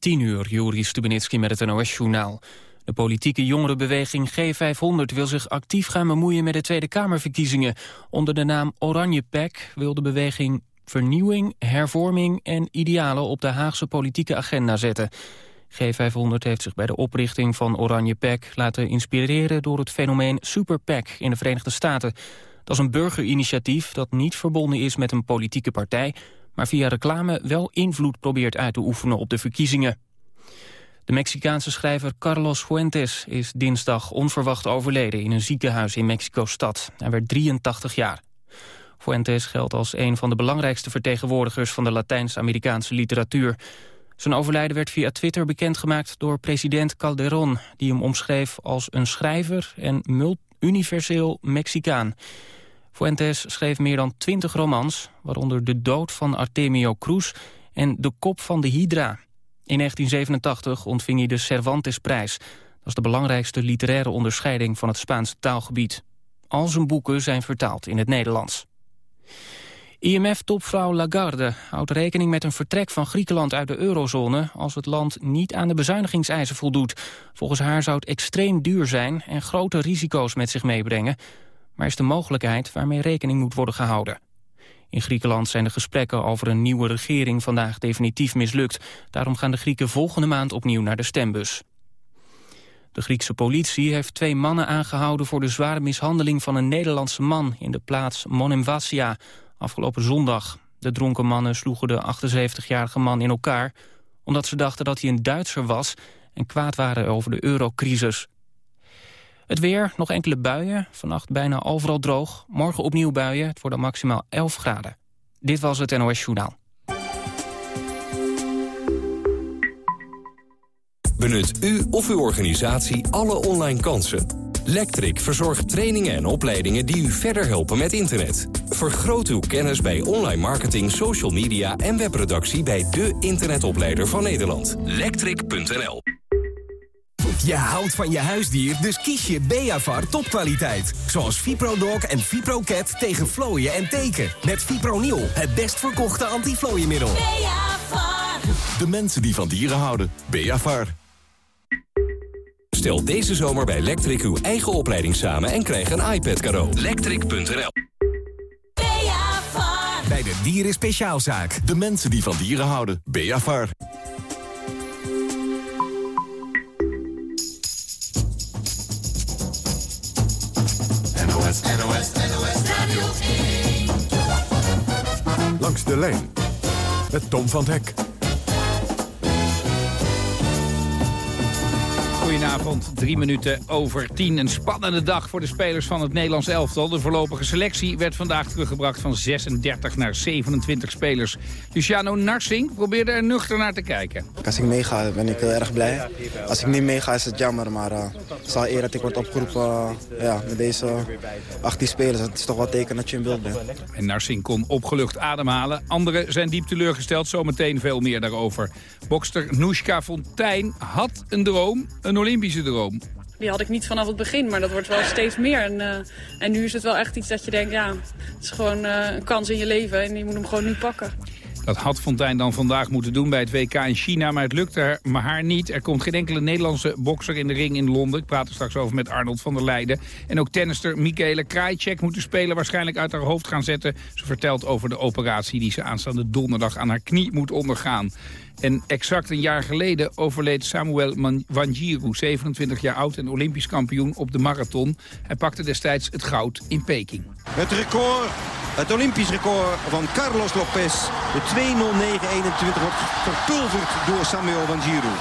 10 uur, Juri Stubenitski met het NOS-journaal. De politieke jongerenbeweging G500 wil zich actief gaan bemoeien met de Tweede Kamerverkiezingen. Onder de naam Oranje Pack wil de beweging vernieuwing, hervorming en idealen op de Haagse politieke agenda zetten. G500 heeft zich bij de oprichting van Oranje Pack laten inspireren door het fenomeen Super PAC in de Verenigde Staten. Dat is een burgerinitiatief dat niet verbonden is met een politieke partij, maar via reclame wel invloed probeert uit te oefenen op de verkiezingen. De Mexicaanse schrijver Carlos Fuentes is dinsdag onverwacht overleden in een ziekenhuis in Mexico-stad. Hij werd 83 jaar. Fuentes geldt als een van de belangrijkste vertegenwoordigers van de Latijns-Amerikaanse literatuur. Zijn overlijden werd via Twitter bekendgemaakt door president Calderón... die hem omschreef als een schrijver en universeel Mexicaan. Fuentes schreef meer dan twintig romans, waaronder De dood van Artemio Cruz en De kop van de Hydra. In 1987 ontving hij de Cervantesprijs. Dat is de belangrijkste literaire onderscheiding van het Spaanse taalgebied. Al zijn boeken zijn vertaald in het Nederlands. IMF-topvrouw Lagarde houdt rekening met een vertrek van Griekenland uit de eurozone als het land niet aan de bezuinigingseisen voldoet. Volgens haar zou het extreem duur zijn en grote risico's met zich meebrengen. Maar is de mogelijkheid waarmee rekening moet worden gehouden. In Griekenland zijn de gesprekken over een nieuwe regering vandaag definitief mislukt. Daarom gaan de Grieken volgende maand opnieuw naar de stembus. De Griekse politie heeft twee mannen aangehouden voor de zware mishandeling van een Nederlandse man in de plaats Monemvasia afgelopen zondag. De dronken mannen sloegen de 78-jarige man in elkaar omdat ze dachten dat hij een Duitser was en kwaad waren over de eurocrisis. Het weer, nog enkele buien. Vannacht bijna overal droog. Morgen opnieuw buien. Het wordt dan maximaal 11 graden. Dit was het NOS Journaal. Benut u of uw organisatie alle online kansen. Lectric verzorgt trainingen en opleidingen die u verder helpen met internet. Vergroot uw kennis bij online marketing, social media en webproductie bij de internetopleider van Nederland. Lectric.nl je houdt van je huisdier, dus kies je Beavar topkwaliteit. Zoals ViproDog en ViproCat tegen vlooien en teken. Met Fipronil, het best verkochte antiflooienmiddel. Beavar. De mensen die van dieren houden. Beavar. Stel deze zomer bij Lectric uw eigen opleiding samen en krijg een iPad cadeau. Lectric.nl Bij de Dieren Speciaalzaak. De mensen die van dieren houden. Beavar. NOS, NOS, NOS Radio 1. Langs de lijn met Tom van Hek. Goedenavond, drie minuten over tien. Een spannende dag voor de spelers van het Nederlands elftal. De voorlopige selectie werd vandaag teruggebracht van 36 naar 27 spelers. Luciano Narsing probeerde er nuchter naar te kijken. Als ik meega ben ik heel erg blij. Als ik niet meega is het jammer, maar uh, het is al eer dat ik word opgeroepen uh, ja, met deze 18 spelers. Het is toch wel teken dat je in beeld bent. En Narsing kon opgelucht ademhalen. Anderen zijn diep teleurgesteld, zometeen veel meer daarover. Bokster Noeska Fontijn had een droom, een Olympische droom. Die had ik niet vanaf het begin, maar dat wordt wel steeds meer. En, uh, en nu is het wel echt iets dat je denkt, ja, het is gewoon uh, een kans in je leven en je moet hem gewoon nu pakken. Dat had Fontijn dan vandaag moeten doen bij het WK in China, maar het lukte maar haar niet. Er komt geen enkele Nederlandse bokser in de ring in Londen. Ik praat er straks over met Arnold van der Leijden. En ook tennister Michaela Krajcek moet de speler waarschijnlijk uit haar hoofd gaan zetten. Ze vertelt over de operatie die ze aanstaande donderdag aan haar knie moet ondergaan. En exact een jaar geleden overleed Samuel Wanjiru, 27 jaar oud en olympisch kampioen op de marathon. Hij pakte destijds het goud in Peking. Het record, het olympisch record van Carlos Lopez, de 2.09.21 wordt verpulverd door Samuel Wanjiru.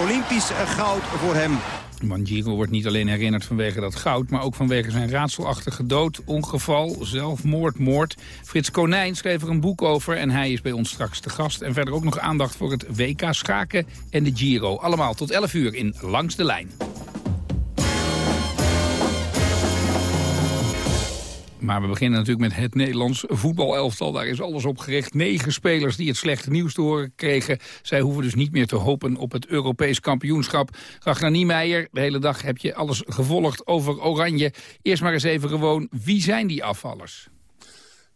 Olympisch goud voor hem. Manjiro wordt niet alleen herinnerd vanwege dat goud... maar ook vanwege zijn raadselachtige dood, ongeval, zelfmoord, moord. Frits Konijn schreef er een boek over en hij is bij ons straks te gast. En verder ook nog aandacht voor het WK schaken en de Giro. Allemaal tot 11 uur in Langs de Lijn. Maar we beginnen natuurlijk met het Nederlands voetbalelftal. Daar is alles op gericht. Negen spelers die het slechte nieuws te horen kregen. Zij hoeven dus niet meer te hopen op het Europees kampioenschap. Ragnar Niemeyer, de hele dag heb je alles gevolgd over Oranje. Eerst maar eens even gewoon, wie zijn die afvallers?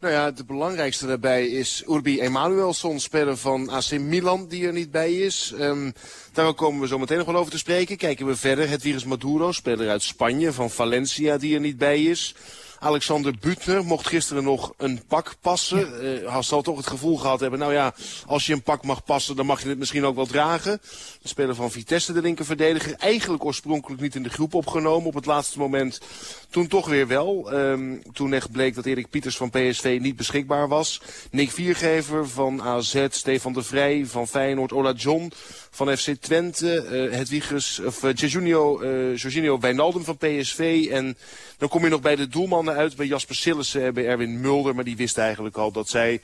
Nou ja, de belangrijkste daarbij is Urbi Emanuelson, speler van AC Milan, die er niet bij is. Um, daar komen we zo meteen nog wel over te spreken. Kijken we verder. Het virus Maduro, speler uit Spanje, van Valencia, die er niet bij is. Alexander Butner mocht gisteren nog een pak passen. Ja. Uh, hij zal toch het gevoel gehad hebben, nou ja, als je een pak mag passen, dan mag je het misschien ook wel dragen. Speler van Vitesse, de linkerverdediger, eigenlijk oorspronkelijk niet in de groep opgenomen. Op het laatste moment toen toch weer wel. Um, toen echt bleek dat Erik Pieters van PSV niet beschikbaar was. Nick Viergever van AZ, Stefan de Vrij van Feyenoord, Ola John van FC Twente, uh, of uh, Jorginho, uh, Wijnaldum van PSV. En dan kom je nog bij de doelmannen uit, bij Jasper Sillissen en bij Erwin Mulder. Maar die wist eigenlijk al dat zij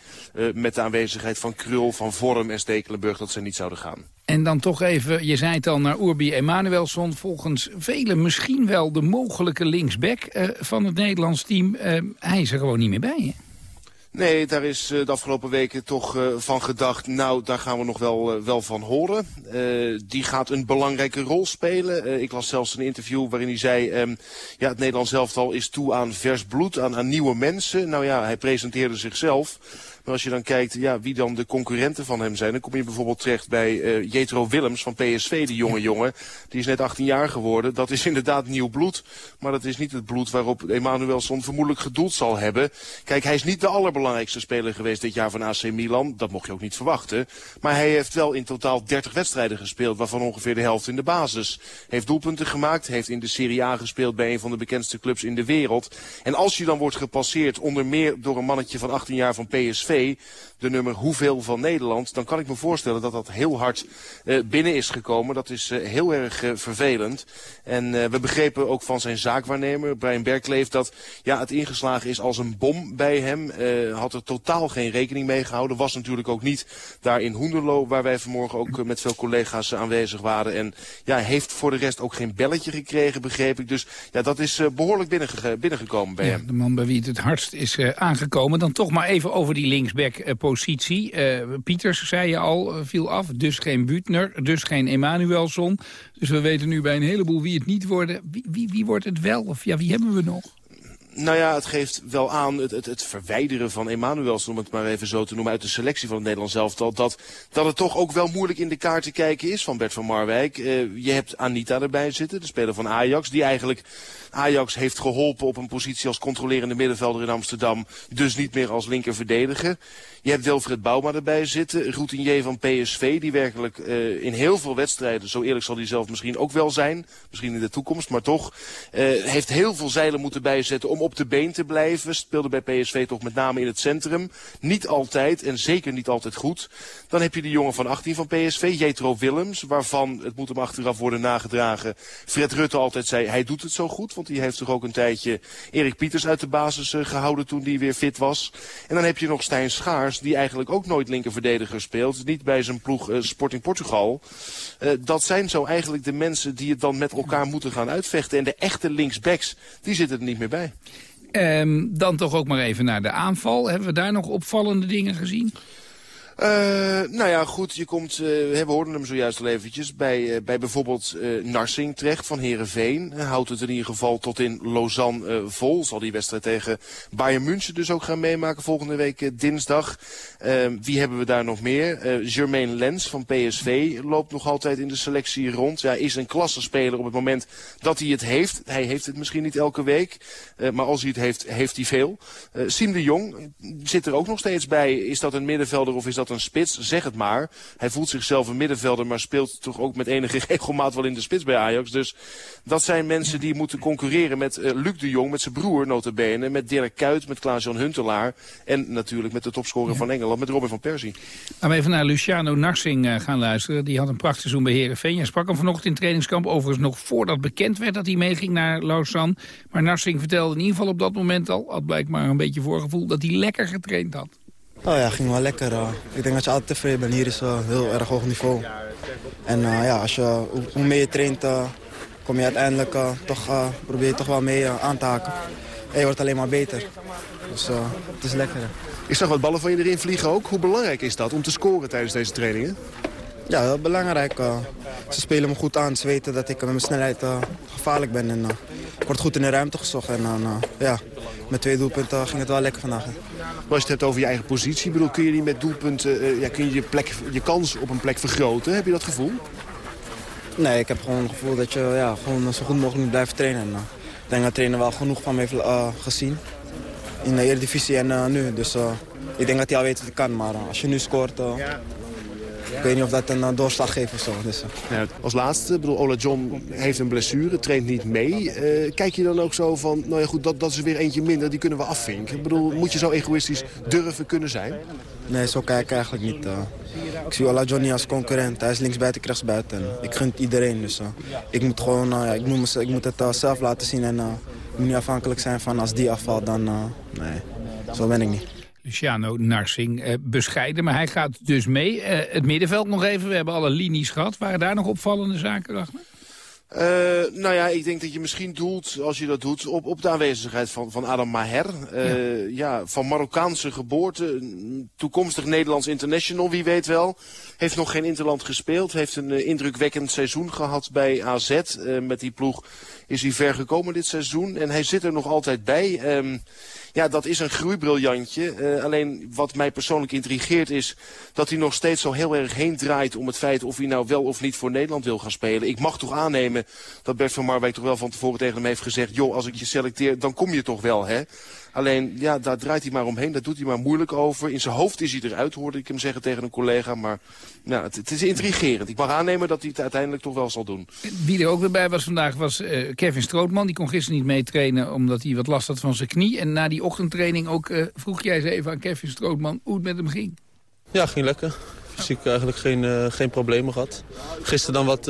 met de aanwezigheid van Krul, van Vorm en Stekelenburg, dat ze niet zouden gaan. En dan toch even, je zei het al, naar Urbi Emanuelson. Volgens velen misschien wel de mogelijke linksback uh, van het Nederlands team. Uh, hij is er gewoon niet meer bij, hè? Nee, daar is uh, de afgelopen weken toch van gedacht, nou, daar gaan we nog wel, wel van horen. die gaat een belangrijke rol spelen. ik las zelfs een interview waarin hij zei, um, ja, het Nederlands elftal is toe aan vers bloed, aan, aan nieuwe mensen. Nou ja, hij presenteerde zichzelf. Maar als je dan kijkt ja, wie dan de concurrenten van hem zijn... dan kom je bijvoorbeeld terecht bij uh, Jetro Willems van PSV, die jonge jongen. Die is net 18 jaar geworden. Dat is inderdaad nieuw bloed. Maar dat is niet het bloed waarop Emanuelson vermoedelijk gedoeld zal hebben. Kijk, hij is niet de allerbelangrijkste speler geweest dit jaar van AC Milan. Dat mocht je ook niet verwachten. Maar hij heeft wel in totaal 30 wedstrijden gespeeld... waarvan ongeveer de helft in de basis. Heeft doelpunten gemaakt, heeft in de Serie A gespeeld... bij een van de bekendste clubs in de wereld. En als je dan wordt gepasseerd onder meer door een mannetje van 18 jaar van PSV de nummer hoeveel van Nederland... dan kan ik me voorstellen dat dat heel hard uh, binnen is gekomen. Dat is uh, heel erg uh, vervelend. En we begrepen ook van zijn zaakwaarnemer, Brian Berkleef... dat ja, het ingeslagen is als een bom bij hem. had er totaal geen rekening mee gehouden. Was natuurlijk ook niet daar in Hoenderloo... waar wij vanmorgen ook met veel collega's aanwezig waren. En ja, heeft voor de rest ook geen belletje gekregen, begreep ik. Dus ja, dat is behoorlijk binnenge binnengekomen bij ja, hem. De man bij wie het het hardst is aangekomen. Dan toch maar even over die link linksback-positie. Uh, Pieters, zei je al, uh, viel af. Dus geen Butner, dus geen Emanuelson. Dus we weten nu bij een heleboel wie het niet worden. Wie, wie, wie wordt het wel? Of ja, wie hebben we nog? Nou ja, het geeft wel aan het, het, het verwijderen van Emanuels, om het maar even zo te noemen, uit de selectie van het Nederlands elftal. Dat, dat het toch ook wel moeilijk in de kaart te kijken is van Bert van Marwijk. Uh, je hebt Anita erbij zitten, de speler van Ajax, die eigenlijk Ajax heeft geholpen op een positie als controlerende middenvelder in Amsterdam. Dus niet meer als linkerverdediger. Je hebt Wilfred Bouma erbij zitten. Routinier van PSV. Die werkelijk uh, in heel veel wedstrijden, zo eerlijk zal hij zelf misschien ook wel zijn. Misschien in de toekomst, maar toch. Uh, heeft heel veel zeilen moeten bijzetten om op de been te blijven. Speelde bij PSV toch met name in het centrum. Niet altijd en zeker niet altijd goed. Dan heb je de jongen van 18 van PSV, Jetro Willems. Waarvan, het moet hem achteraf worden nagedragen, Fred Rutte altijd zei, hij doet het zo goed. Want die heeft toch ook een tijdje Erik Pieters uit de basis uh, gehouden toen die weer fit was. En dan heb je nog Stijn Schaars, die eigenlijk ook nooit linkerverdediger speelt. Niet bij zijn ploeg uh, Sporting Portugal. Uh, dat zijn zo eigenlijk de mensen die het dan met elkaar moeten gaan uitvechten. En de echte linksbacks, die zitten er niet meer bij. Um, dan toch ook maar even naar de aanval. Hebben we daar nog opvallende dingen gezien? Uh, nou ja, goed, je komt, uh, we hoorden hem zojuist al eventjes, bij, uh, bij bijvoorbeeld Narsing terecht van Herenveen. houdt het in ieder geval tot in Lausanne vol. Zal die wedstrijd tegen Bayern München dus ook gaan meemaken volgende week dinsdag. Ehm, wie hebben we daar nog meer? Jermaine Lens van PSV loopt nog altijd in de selectie rond. Ja, is een klassenspeler op het moment dat hij het heeft. Hij heeft het misschien niet elke week, maar als hij het heeft, heeft hij veel. Siem de Jong zit er ook nog steeds bij. Is dat een middenvelder of is dat dat een spits? Zeg het maar. Hij voelt zichzelf een middenvelder, maar speelt toch ook met enige regelmaat wel in de spits bij Ajax. Dus dat zijn mensen die moeten concurreren met uh, Luc de Jong, met zijn broer notabene, met Dirk Kuyt, met Klaas-Jan Huntelaar en natuurlijk met de topscorer ja. van Engeland, met Robin van Persie. Laten we even naar Luciano Narsing uh, gaan luisteren. Die had een prachtseizoen bij Herenveen. Hij sprak hem vanochtend in trainingskamp overigens nog voordat bekend werd dat hij meeging naar Lausanne. Maar Narsing vertelde in ieder geval op dat moment al, had blijkbaar een beetje voorgevoel, dat hij lekker getraind had. Oh ja, ging wel lekker. Ik denk dat je altijd tevreden bent. Hier is uh, heel erg hoog niveau. En uh, ja, als je, hoe, meer je traint, kom je uiteindelijk toch, probeer je toch wel mee aan te haken. En je wordt alleen maar beter. Dus het is lekker. Ik zag wat ballen van je erin vliegen ook. Hoe belangrijk is dat om te scoren tijdens deze trainingen? Ja, is belangrijk. ze spelen me goed aan. Ze weten dat ik met mijn snelheid gevaarlijk ben. En, wordt goed in de ruimte gezocht. En dan, ja, met twee doelpunten ging het wel lekker vandaag. Maar als je het hebt over je eigen positie, bedoel, kun je die met doelpunten, ja, kun je je, plek, je kans op een plek vergroten? Heb je dat gevoel? Nee, ik heb gewoon het gevoel dat je ja, gewoon zo goed mogelijk moet blijven trainen. En, ik denk dat trainer wel genoeg van me heeft gezien in de Eredivisie en nu. Dus ik denk dat hij al weet wat hij kan. Maar als je nu scoort, ik weet niet of dat een uh, doorslag geeft of zo. Dus, uh. ja, als laatste, bedoel, Ola John heeft een blessure, traint niet mee. Uh, kijk je dan ook zo van, nou ja goed, dat, dat is weer eentje minder, die kunnen we afvinken. Ik bedoel, moet je zo egoïstisch durven kunnen zijn? Nee, zo kijk ik eigenlijk niet. ik zie Ola John niet als concurrent. Hij is linksbuiten, ik rechtsbuiten. Ik gun het iedereen, dus ik moet gewoon, ik, moet, ik moet het zelf laten zien en ik moet niet afhankelijk zijn van als die afvalt, dan nee, zo ben ik niet. Luciano Narsing eh, bescheiden. Maar hij gaat dus mee. Eh, het middenveld nog even. We hebben alle linies gehad. Waren daar nog opvallende zaken, dacht uh, nou ja, ik denk dat je misschien doelt, als je dat doet, op, op de aanwezigheid van, van Adam Maher. Uh, ja. ja. van Marokkaanse geboorte, toekomstig Nederlands international, wie weet wel. Heeft nog geen interland gespeeld, heeft een uh, indrukwekkend seizoen gehad bij AZ. met die ploeg is hij ver gekomen dit seizoen en hij zit er nog altijd bij. Um, ja, dat is een groeibriljantje. Uh, alleen wat mij persoonlijk intrigeert is dat hij nog steeds zo heel erg heen draait om het feit of hij nou wel of niet voor Nederland wil gaan spelen. Ik mag toch aannemen dat Bert van Marwijk toch wel van tevoren tegen hem heeft gezegd... joh, als ik je selecteer, dan kom je toch wel, hè? Alleen, ja, daar draait hij maar omheen. Daar doet hij maar moeilijk over. In zijn hoofd is hij eruit, hoorde ik hem zeggen tegen een collega. Maar nou, het, is intrigerend. Ik mag aannemen dat hij het uiteindelijk toch wel zal doen. Wie er ook weer bij was vandaag was uh, Kevin Strootman. Die kon gisteren niet meetrainen omdat hij wat last had van zijn knie. En na die ochtendtraining ook uh, vroeg jij eens even aan Kevin Strootman hoe het met hem ging. Ja, ging lekker. Fysiek eigenlijk geen, uh, geen problemen gehad. Gisteren dan wat...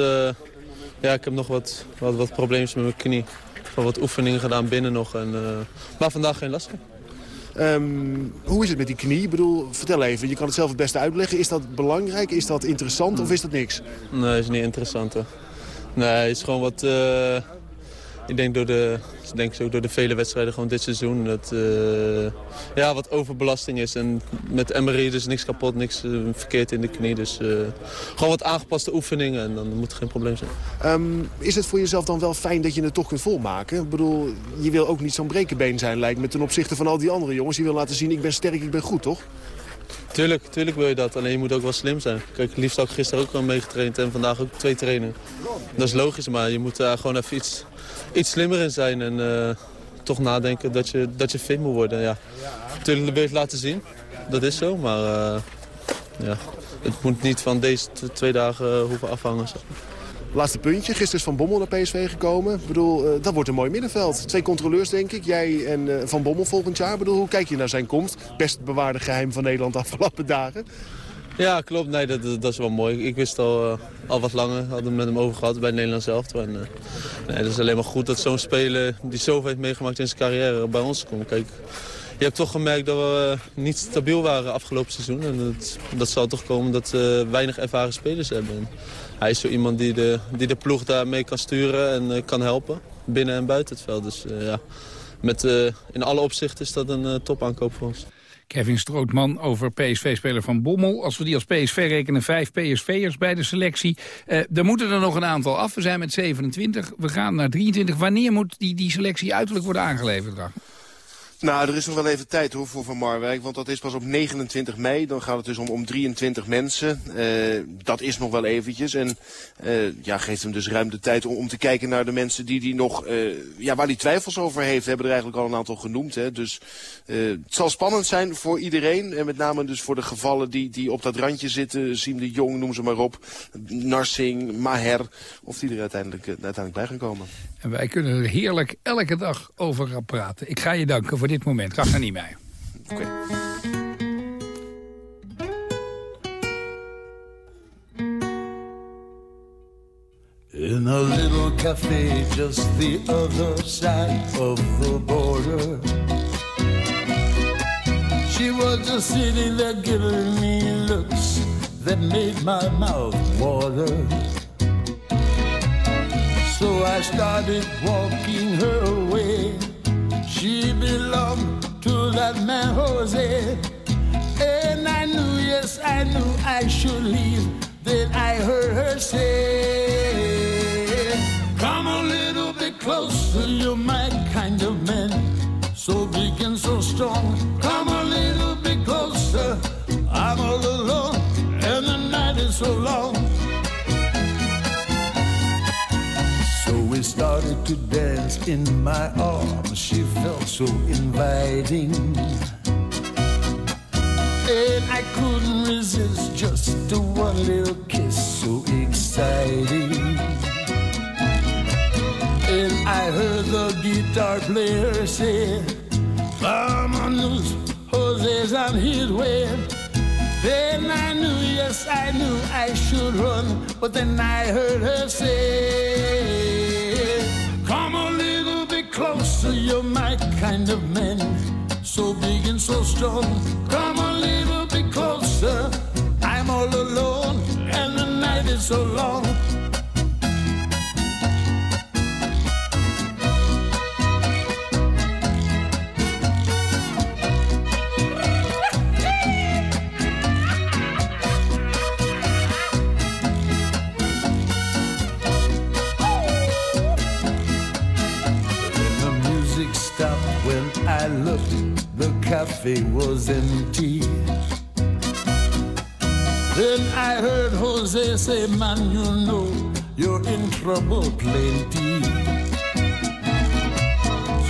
ja, ik heb nog wat, wat, wat problemen met mijn knie van wat oefeningen gedaan binnen nog. En, uh, maar vandaag geen last um, hoe is het met die knie? Ik bedoel, vertel even, je kan het zelf het beste uitleggen. Is dat belangrijk? Is dat interessant of is dat niks? Nee, is niet interessant. Hè. Nee, het is gewoon wat... Uh, ik denk door de, denk ook door de vele wedstrijden gewoon dit seizoen. Dat uh, ja, wat overbelasting is. En met MRI dus niks kapot, niks uh, verkeerd in de knie. Dus uh, gewoon wat aangepaste oefeningen en dan moet er geen probleem zijn. Um, is het voor jezelf dan wel fijn dat je het toch kunt volmaken? Ik bedoel, je wil ook niet zo'n brekenbeen zijn lijkt me ten opzichte van al die andere jongens. Je wil laten zien, ik ben sterk, ik ben goed, toch? Tuurlijk, tuurlijk wil je dat. Alleen je moet ook wel slim zijn. Kijk, liefst had ik gisteren ook al meegetraind en vandaag ook twee trainen. Dat is logisch, maar je moet daar gewoon even iets iets slimmer in zijn. En uh, toch nadenken dat je, dat je fit moet worden. Ja. Natuurlijk je het laten zien. Dat is zo. Maar uh, ja, het moet niet van deze twee dagen hoeven afhangen. Laatste puntje. Gisteren is Van Bommel naar PSV gekomen. Ik bedoel, dat wordt een mooi middenveld. Twee controleurs, denk ik. Jij en Van Bommel volgend jaar. Ik bedoel, hoe kijk je naar zijn komst? Best bewaarde geheim van Nederland de afgelopen dagen. Ja, klopt. Nee, dat, dat is wel mooi. Ik wist al, uh, al wat langer, hadden we met hem over gehad bij het Nederlands elftal. En, uh, nee, het is alleen maar goed dat zo'n speler die zoveel heeft meegemaakt in zijn carrière bij ons komt. Kijk, je hebt toch gemerkt dat we uh, niet stabiel waren afgelopen seizoen. En dat, dat zal toch komen dat we weinig ervaren spelers hebben. En hij is zo iemand die de, die de ploeg daarmee kan sturen en kan helpen. Binnen en buiten het veld. Dus ja, met, in alle opzichten is dat een topaankoop voor ons. Kevin Strootman over PSV-speler Van Bommel. Als we die als PSV rekenen, vijf PSV'ers bij de selectie. Uh, er moeten er nog een aantal af. We zijn met 27. We gaan naar 23. Wanneer moet die, die selectie uiterlijk worden aangeleverd? Nou, er is nog wel even tijd hoor voor Van Marwijk, want dat is pas op 29 mei. Dan gaat het dus om, om 23 mensen. Uh, dat is nog wel eventjes. En uh, ja, geeft hem dus ruim de tijd om, om te kijken naar de mensen die die nog, uh, ja, waar hij twijfels over heeft. We hebben er eigenlijk al een aantal genoemd. Hè. Dus het zal spannend zijn voor iedereen. En met name dus voor de gevallen die, die op dat randje zitten. Siem de Jong, noem ze maar op. Narsing, Maher. Of die er uiteindelijk, uiteindelijk bij gaan komen. En wij kunnen er heerlijk elke dag over gaan praten. Ik ga je danken voor dit moment. Graag naar niet mij. Oké. Okay. In a little cafe just the other side of the border She was just sitting there giving me looks that made my mouth water So I started walking her way. She belonged to that man Jose. And I knew, yes, I knew I should leave. Then I heard her say, Come a little bit closer, you're my kind of man. So big and so strong. Come a little bit closer, I'm all alone. And the night is so long. So we started to dance in my arms. She felt so inviting. And I couldn't resist just a one little kiss, so exciting. And I heard the guitar player say, Vámonos, Jose's on his way. Then I knew, yes, I knew I should run. But then I heard her say, closer, you're my kind of man. So big and so strong. Come a little bit closer. I'm all alone, and the night is so long. Cafe was empty. Then I heard Jose say, Man, you know you're in trouble plenty.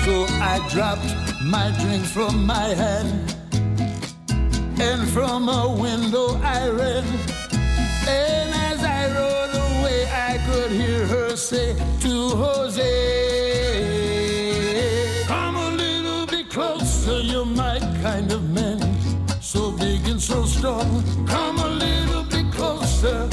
So I dropped my drink from my hand. And from a window I ran. And as I rode away, I could hear her say to Jose, kind of man. So big and so strong. Come a little bit closer.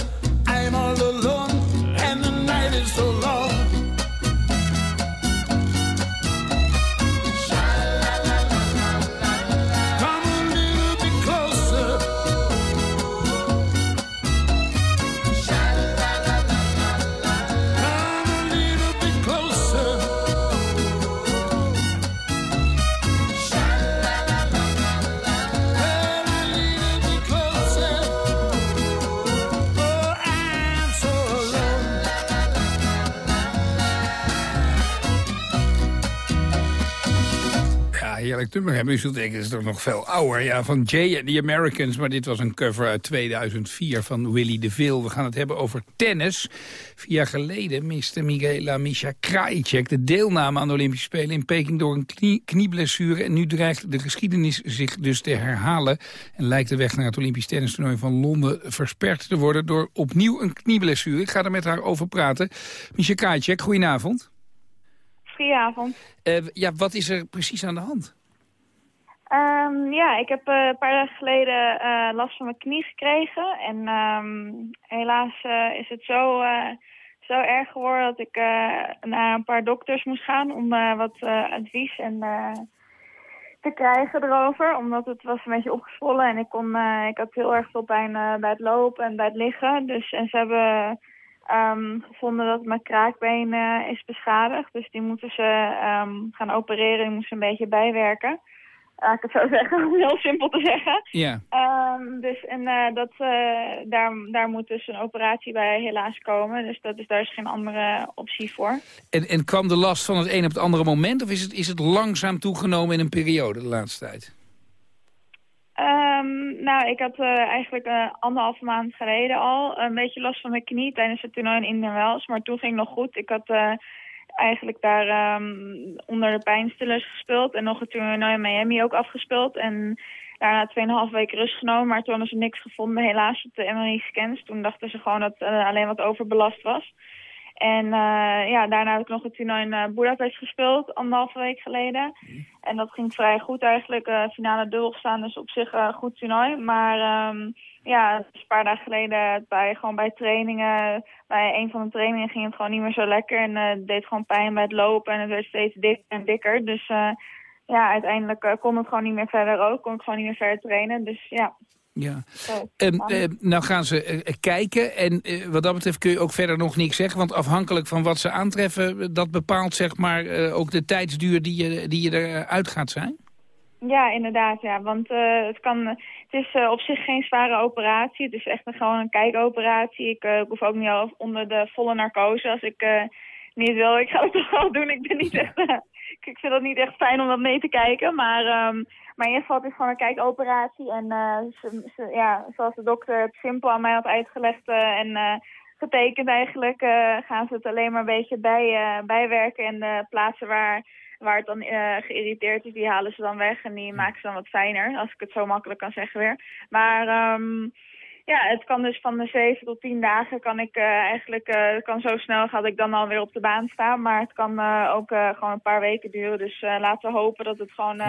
Nummer hebben. U zult denken, het is toch nog veel ouder. Ja, van Jay and the Americans. Maar dit was een cover uit 2004 van Willy DeVille. We gaan het hebben over tennis. Vier jaar geleden miste Miguela Misha Krajicek de deelname aan de Olympische Spelen in Peking door een knie, knieblessure. En nu dreigt de geschiedenis zich dus te herhalen. En lijkt de weg naar het Olympisch tennistoernooi van Londen versperd te worden door opnieuw een knieblessure. Ik ga er met haar over praten. Misha Krajicek, goedenavond. Goedenavond. Uh, ja, wat is er precies aan de hand? Um, ja, ik heb uh, een paar dagen geleden uh, last van mijn knie gekregen. En um, helaas uh, is het zo, zo erg geworden dat ik naar een paar dokters moest gaan om wat advies en, te krijgen erover. Omdat het was een beetje opgezwollen en ik, kon, ik had heel erg veel pijn bij het lopen en bij het liggen. Dus, en ze hebben um, gevonden dat mijn kraakbeen is beschadigd. Dus die moeten ze gaan opereren, die moeten een beetje bijwerken laat ik het zo zeggen, om heel simpel te zeggen. Ja. Um, dus en uh, dat, uh, daar, daar moet dus een operatie bij helaas komen. Dus dat is, daar is geen andere optie voor. En, en kwam de last van het een op het andere moment? Of is het, is het langzaam toegenomen in een periode de laatste tijd? Um, nou, ik had uh, eigenlijk uh, anderhalve maand geleden al een beetje last van mijn knie tijdens het toernooi in Indian Wells. Maar toen ging het nog goed. Ik had uh, eigenlijk daar um, onder de pijnstillers gespeeld. En nog het toernooi in Miami ook afgespeeld. En daarna 2,5 weken rust genomen. Maar toen hadden ze niks gevonden, helaas, op de MRI-scans. Toen dachten ze gewoon dat uh, alleen wat overbelast was. En uh, ja, daarna heb ik nog het toernooi in uh, gespeeld, anderhalve week geleden. En dat ging vrij goed eigenlijk. Finale dubbel staan, dus op zich een goed toernooi. Maar um, ja, een paar dagen geleden bij, gewoon bij trainingen, bij een van de trainingen ging het gewoon niet meer zo lekker. En het deed gewoon pijn bij het lopen en het werd steeds dikker en dikker. Dus ja, uiteindelijk kon het gewoon niet meer verder ook. Kon ik gewoon niet meer verder trainen. Dus ja, ja. Um, uh, nou gaan ze kijken en wat dat betreft kun je ook verder nog niks zeggen. Want afhankelijk van wat ze aantreffen, dat bepaalt zeg maar ook de tijdsduur die je, die je eruit gaat zijn? Ja, inderdaad. Ja. Want het, kan, het is op zich geen zware operatie. Het is echt een, gewoon een kijkoperatie. Ik, ik hoef ook niet onder de volle narcose als ik niet wil. Ik ga het toch wel doen. Ik ben niet echt... ik vind het niet echt fijn om dat mee te kijken, maar... Um, maar in ieder geval, het is gewoon een kijkoperatie. En uh, ze, ja, zoals de dokter het simpel aan mij had uitgelegd... Uh, en uh, getekend eigenlijk. eh, gaan ze het alleen maar een beetje bij, eh, bijwerken. En de plaatsen waar, waar het dan eh, geïrriteerd is, die halen ze dan weg. En die maken ze dan wat fijner, als ik het zo makkelijk kan zeggen weer. Maar ehm, ja, het kan dus van de zeven tot tien dagen kan ik eh, eigenlijk, eh, het kan zo snel gaan dat ik dan alweer op de baan sta. Maar het kan ook gewoon een paar weken duren. Dus laten we hopen dat het gewoon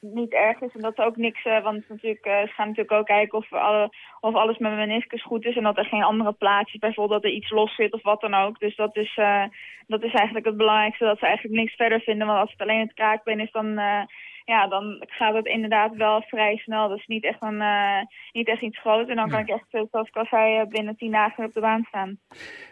niet erg is. En dat ook niks, eh, want natuurlijk, eh, ze gaan natuurlijk ook kijken of, alle, of alles met meniscus goed is. En dat er geen andere plaatjes, bijvoorbeeld dat er iets los zit of wat dan ook. Dus dat is, eh, dat is eigenlijk het belangrijkste, dat ze eigenlijk niks verder vinden. Want als het alleen het kraakbeen is, dan... ja, dan gaat het inderdaad wel vrij snel. Dat is niet echt, een, eh, niet echt iets groots. En dan kan ik echt, zoals ik al zei, binnen tien dagen op de baan staan.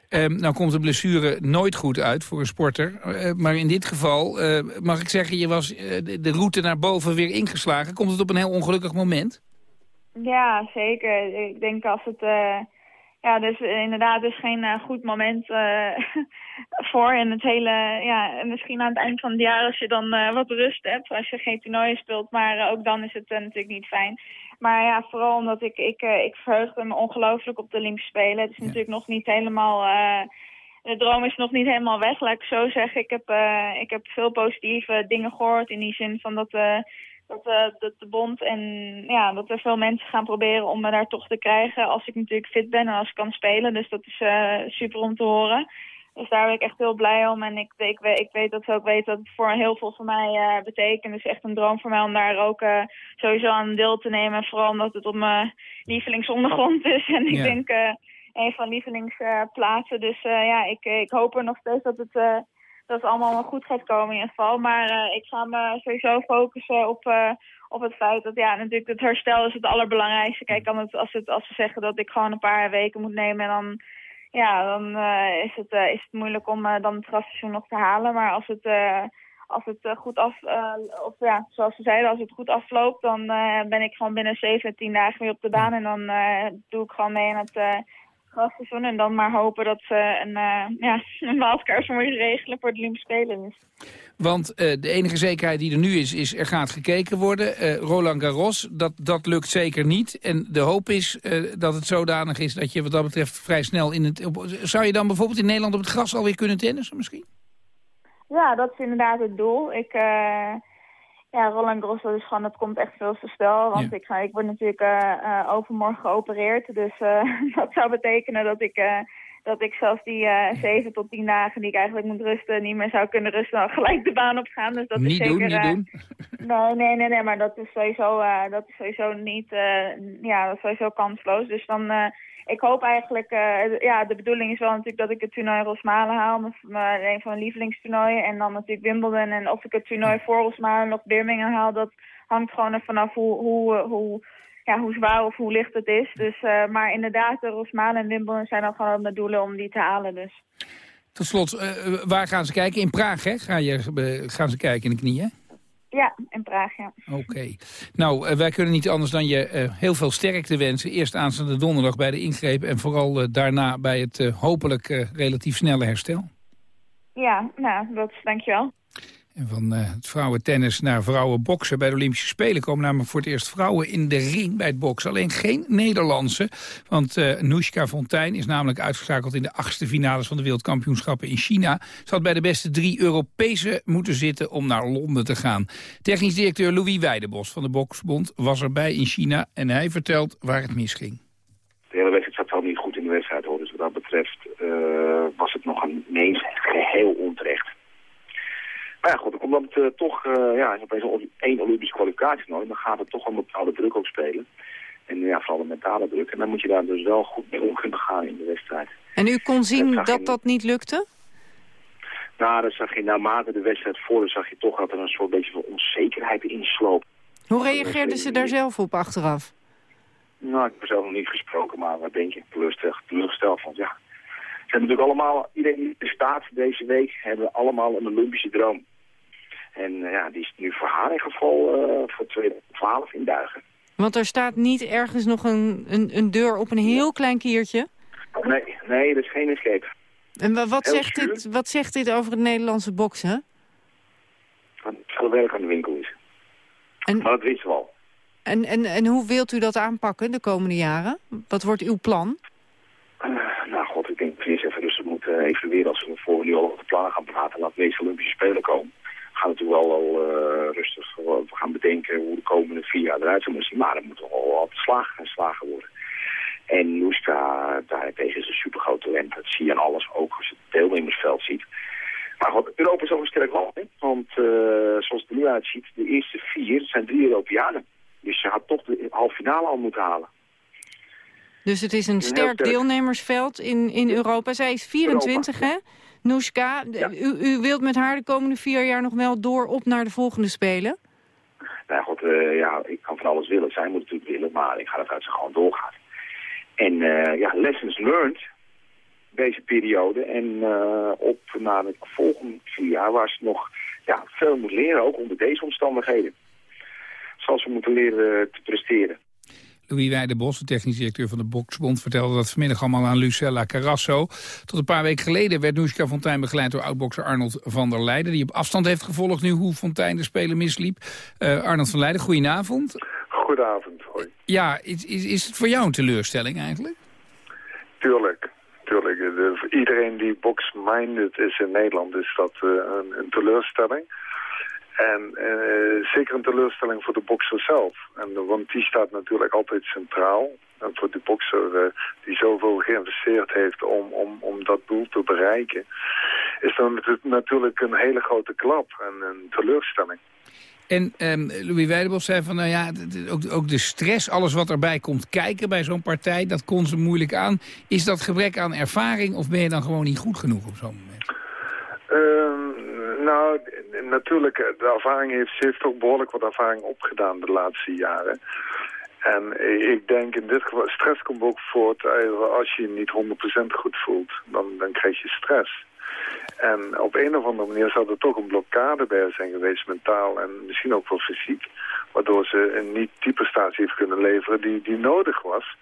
Ehm, nou komt een blessure nooit goed uit voor een sporter. Eh, maar in dit geval, eh, mag ik zeggen, je was de, de route naar boven weer ingeslagen. Komt het op een heel ongelukkig moment? Ja, zeker. Ik denk als het... ja, dus eh, inderdaad dus geen eh, goed moment eh, voor in het hele... Ja, misschien aan het eind van het jaar als je dan wat rust hebt. Als je geen toernooien speelt. Maar ook dan is het natuurlijk niet fijn. Maar ja, vooral omdat ik... Ik, ik verheugde me ongelooflijk op de Olympische Spelen. Het is natuurlijk nog niet helemaal... de droom is nog niet helemaal weg, laat ik zo zeggen. Ik heb, ik heb veel positieve dingen gehoord in die zin van dat, dat, eh, dat de bond en ja, dat er veel mensen gaan proberen om me daar toch te krijgen als ik natuurlijk fit ben en als ik kan spelen. Dus dat is eh, super om te horen. Dus daar ben ik echt heel blij om. En ik, ik, weet, ik weet dat ze ook weten dat het voor heel veel voor mij eh, betekent. Het is echt een droom voor mij om daar ook sowieso aan deel te nemen. Vooral omdat het op mijn lievelingsondergrond is. En ik Ja. denk eh, een van mijn lievelingsplaatsen. dus ja, ik, ik hoop er nog steeds dat het, dat het allemaal wel goed gaat komen in ieder geval. Maar eh, ik ga me sowieso focussen op, eh, op het feit dat ja, natuurlijk het herstel is het allerbelangrijkste. Kijk, kan het, als, het, als ze zeggen dat ik gewoon een paar weken moet nemen en dan ja, dan eh, is, het, is het moeilijk om dan het rastseizoen nog te halen. Maar als het, eh, als het goed af, of ja, zoals ze zeiden, als het goed afloopt, dan ben ik gewoon binnen 7, 10 dagen weer op de baan. En dan doe ik gewoon mee aan het En dan maar hopen dat ze een, eh ja, een wildcard voor me regelen voor de Olympische Spelen. Want eh, de enige zekerheid die er nu is, is er gaat gekeken worden. Eh, Roland Garros, dat, dat lukt zeker niet. En de hoop is dat het zodanig is dat je wat dat betreft vrij snel in het... Op, zou je dan bijvoorbeeld in Nederland op het gras alweer kunnen tennissen misschien? Ja, dat is inderdaad het doel. Ik, ja, Roland dat is gewoon, dat komt echt veel te snel. Want ik, ga, ik word natuurlijk eh, overmorgen geopereerd. Dus eh, dat zou betekenen dat ik, eh, dat ik zelfs die eh, zeven tot tien dagen die ik eigenlijk moet rusten, niet meer zou kunnen rusten, dan gelijk de baan op gaan. Dus dat niet is zeker, doen, niet doen. Nee, nee, nee, nee, maar dat is sowieso, eh, dat is sowieso niet, ja, dat is sowieso kansloos. Dus dan, ik hoop eigenlijk, eh, ja, de bedoeling is wel natuurlijk dat ik het toernooi Rosmalen haal, mijn- een van mijn lievelingstoernooien. En dan natuurlijk Wimbledon. En of ik het toernooi voor Rosmalen nog Birmingham haal, dat hangt gewoon er vanaf hoe, hoe, hoe, ja, hoe zwaar of hoe licht het is. Dus, eh, maar inderdaad, de Rosmalen en Wimbledon zijn dan gewoon mijn doelen om die te halen. Dus. Tot slot, eh, waar gaan ze kijken? In Praag, hè? Ga je, gaan ze kijken in de knieën? Ja, in Praag, ja. Oké. Nou, eh, wij kunnen niet anders dan je eh, heel veel sterkte wensen. Eerst aanstaande donderdag bij de ingreep en vooral eh, daarna bij het hopelijk relatief snelle herstel. Ja, nou, dat dankjewel. En van eh, het vrouwentennis naar vrouwenboksen. Bij de Olympische Spelen komen namelijk voor het eerst vrouwen in de ring bij het boksen. Alleen geen Nederlandse. Want eh Noeska Fontijn is namelijk uitgeschakeld in de achtste finales van de wereldkampioenschappen in China. Ze had bij de beste drie Europese moeten zitten om naar Londen te gaan. Technisch directeur Louis Weidebos van de Boksbond was erbij in China. En hij vertelt waar het misging. De hele wedstrijd zat wel niet goed in de wedstrijd hoor. Dus wat dat betreft eh, was het nog een geheel onterecht. Maar ja, goed, omdat het eh, toch, eh ja, opeens een één Olympische kwalificatie nooit, dan gaat het toch een bepaalde druk ook spelen. En ja, vooral de mentale druk. En dan moet je daar dus wel goed mee om kunnen gaan in de wedstrijd. En u kon zien dat dat niet lukte? Nou, dan zag je naarmate de wedstrijd voor, zag je toch dat er een soort beetje van onzekerheid insloop. Hoe reageerde ze daar zelf op achteraf? Nou, ik heb zelf nog niet gesproken, maar wat denk je? Teleurgesteld, want ja. Ze hebben natuurlijk allemaal, iedereen die er staat deze week, hebben allemaal een Olympische droom. En eh, ja, die is nu voor haar in geval eh, voor 2012 in Duigen. Want er staat niet ergens nog een, een, een deur op een heel klein kiertje. Nee, nee, dat is geen escape. En wa- wat Heel zegt, dit, wat zegt dit over het Nederlandse boksen? Dat veel werk aan de winkel is. En- Maar dat wisten we al. En, en, en hoe wilt u dat aanpakken de komende jaren? Wat wordt uw plan? Eh, nou god, ik denk eerst even rustig moeten evalueren als we voor nu al over de plan gaan praten. Laat deze Olympische Spelen komen. We gaan natuurlijk wel al rustig we gaan bedenken hoe de komende vier jaar eruit zullen zien. Maar er moet wel wat slagen gaan slagen worden. En Noeska, daartegen is een supergroot talent. Dat zie je aan alles, ook als je het deelnemersveld ziet. Maar goed, Europa is ook een sterk land. Hè? Want uh, zoals het er nu uitziet, de eerste vier zijn drie Europeanen. Dus je had toch de halve finale al moeten halen. Dus het is een sterk deelnemersveld in, in Europa. Zij is 24, hè? Noeska, u, u wilt met haar de komende vier jaar nog wel door op naar de volgende Spelen? Nou goed, uh, ja, ik kan van alles willen. Zij moet natuurlijk willen, maar ik ga ervan uit dat ze gewoon doorgaat. En uh, ja, lessons learned deze periode. En uh, op naar het volgende vier jaar waar ze nog ja, veel moet leren, ook onder deze omstandigheden. Zal ze moeten leren te presteren. Louis Weidebos, de technisch directeur van de Boksbond, vertelde dat vanmiddag allemaal aan Lucella Carrasso. Tot een paar weken geleden werd Noeska Fontijn begeleid door oudbokser Arnold van der Leijden, die op afstand heeft gevolgd nu hoe Fontijn de Spelen misliep. Uh, Arnold van Leijden, goedenavond. Goedenavond, hoi. Ja, is, is, is het voor jou een teleurstelling eigenlijk? Tuurlijk, tuurlijk. De, iedereen die box-minded is in Nederland is dat uh, een, een teleurstelling. En uh, zeker een teleurstelling voor de bokser zelf. En, want die staat natuurlijk altijd centraal. En voor de bokser uh, die zoveel geïnvesteerd heeft om, om, om dat doel te bereiken... is dat natuurlijk een hele grote klap en een teleurstelling. En um, Louis Weidebos zei van, nou ja, ook, ook de stress, alles wat erbij komt kijken bij zo'n partij, dat kon ze moeilijk aan. Is dat gebrek aan ervaring of ben je dan gewoon niet goed genoeg op zo'n moment? Uh, nou, natuurlijk, de ervaring heeft, ze heeft toch behoorlijk wat ervaring opgedaan de laatste jaren. En ik denk in dit geval, stress komt ook voort als je je niet 100% goed voelt. Dan, dan krijg je stress. En op een of andere manier zou er toch een blokkade bij zijn geweest, mentaal en misschien ook wel fysiek. Waardoor ze niet die prestatie heeft kunnen leveren die, die nodig was.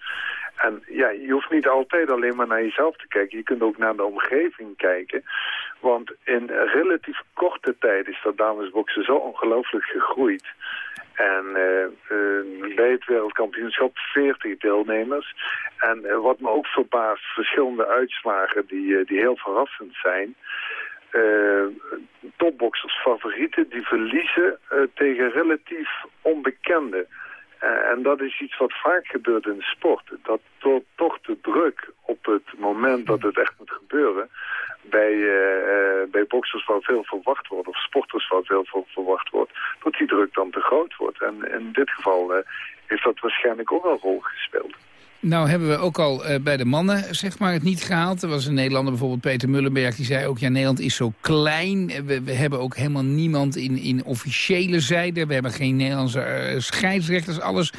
En ja, je hoeft niet altijd alleen maar naar jezelf te kijken. Je kunt ook naar de omgeving kijken. Want in relatief korte tijd is dat damesboksen zo ongelooflijk gegroeid. En uh, uh, bij het wereldkampioenschap 40 deelnemers. En uh, wat me ook verbaast, verschillende uitslagen die, die heel verrassend zijn. topboxers favorieten die verliezen tegen relatief onbekenden. En dat is iets wat vaak gebeurt in de sport. Dat to toch de druk op het moment dat het echt moet gebeuren bij, uh, bij boxers waar veel verwacht wordt, of sporters waar veel verwacht wordt, dat die druk dan te groot wordt. En in dit geval uh, heeft dat waarschijnlijk ook een rol gespeeld. Nou hebben we ook al uh, bij de mannen zeg maar, het niet gehaald. Er was een Nederlander, bijvoorbeeld Peter Mullenberg, die zei ook... ja, Nederland is zo klein. We, hebben ook helemaal niemand in, in officiële zijde. We hebben geen Nederlandse uh, scheidsrechters. Alles.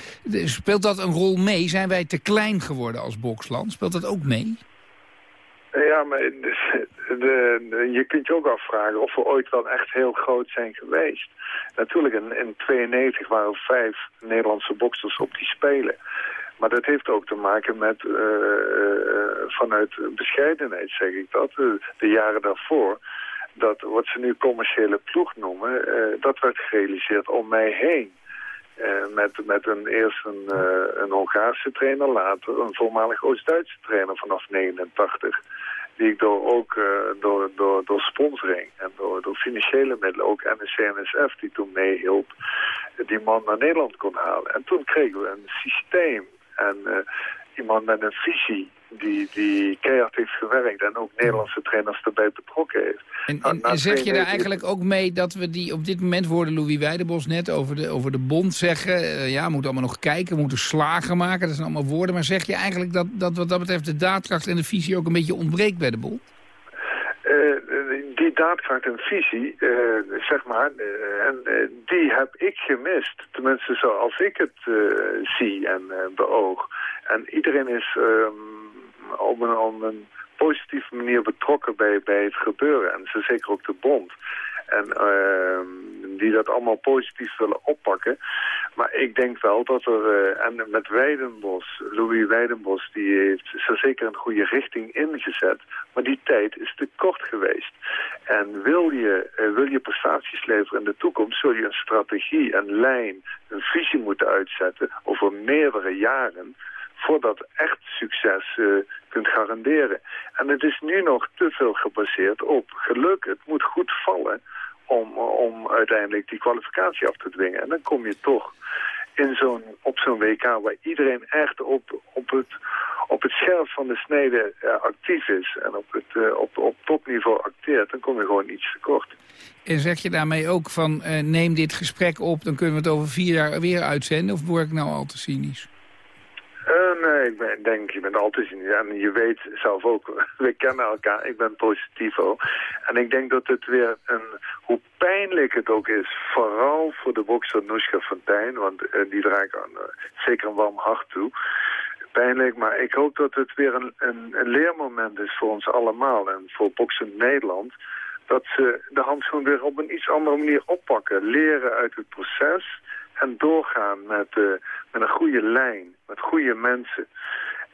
Speelt dat een rol mee? Zijn wij te klein geworden als boksland? Speelt dat ook mee? Ja, maar je kunt je ook afvragen of we ooit wel echt heel groot zijn geweest. Natuurlijk, in, in 92 waren er vijf Nederlandse boxers op die spelen. Maar dat heeft ook te maken met, uh, uh, vanuit bescheidenheid zeg ik dat, de jaren daarvoor, dat wat ze nu commerciële ploeg noemen, dat werd gerealiseerd om mij heen. met, met een, eerst een, een Hongaarse trainer, later een voormalig Oost-Duitse trainer vanaf 89 die ik door, ook door, door, door sponsoring en door, door financiële middelen, ook NSC-NSF die toen meehielp, die man naar Nederland kon halen. En toen kregen we een systeem en uh, iemand met een visie die, die keihard heeft gewerkt en ook Nederlandse trainers erbij betrokken heeft. En, en, en zeg je daar eigenlijk ook mee dat we die op dit moment worden Louis Weidebos net over de, over de bond zeggen, uh, ja, we moeten allemaal nog kijken, we moeten slagen maken, dat zijn allemaal woorden, maar zeg je eigenlijk dat, dat wat dat betreft de daadkracht en de visie ook een beetje ontbreekt bij de bond? Uh, die daadkracht en visie, uh, zeg maar, uh, en die heb ik gemist. Tenminste, zoals ik het zie en beoog. En iedereen is um, op een, op een positieve manier betrokken bij, bij het gebeuren. En ze zeker ook de bond. En uh, die dat allemaal positief willen oppakken. Maar ik denk wel dat er, uh, en met Weidenbos, Louis Weidenbos, die heeft ze zeker een goede richting ingezet. Maar die tijd is te kort geweest. En wil je, uh, wil je prestaties leveren in de toekomst, zul je een strategie, een lijn, een visie moeten uitzetten over meerdere jaren voordat echt succes uh, kunt garanderen. En het is nu nog te veel gebaseerd op geluk. Het moet goed vallen om, om uiteindelijk die kwalificatie af te dwingen. En dan kom je toch in zo'n op zo'n WK waar iedereen echt op, op, het, op het scherp van de snede uh, actief is en op, het, uh, op, op topniveau acteert, dan kom je gewoon iets tekort. En zeg je daarmee ook van uh, neem dit gesprek op, dan kunnen we het over vier jaar weer uitzenden? Of word ik nou al te cynisch? Uh, nee, ik denk, je bent altijd in En je weet zelf ook, we kennen elkaar, ik ben positivo. En ik denk dat het weer een, hoe pijnlijk het ook is, vooral voor de bokser Noeska Fontijn, want uh, die aan, uh, zeker een warm hart toe. Pijnlijk, maar ik hoop dat het weer een, een, een leermoment is voor ons allemaal en voor boksen Nederland. Dat ze de handschoen weer op een iets andere manier oppakken. Leren uit het proces en doorgaan met, uh, met een goede lijn, met goede mensen.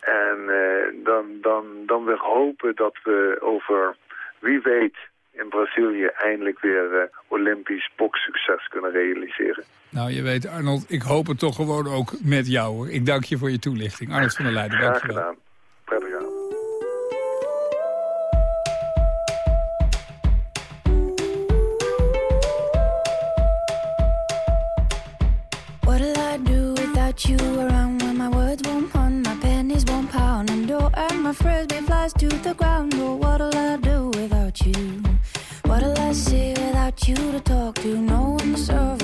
En uh, dan, dan, dan weer hopen dat we over, wie weet, in Brazilië eindelijk weer uh, Olympisch bokssucces kunnen realiseren. Nou, je weet Arnold, ik hoop het toch gewoon ook met jou. Hoor. Ik dank je voor je toelichting. Arnold van der Leijden, dank je wel. Graag gedaan. You to talk to? No one to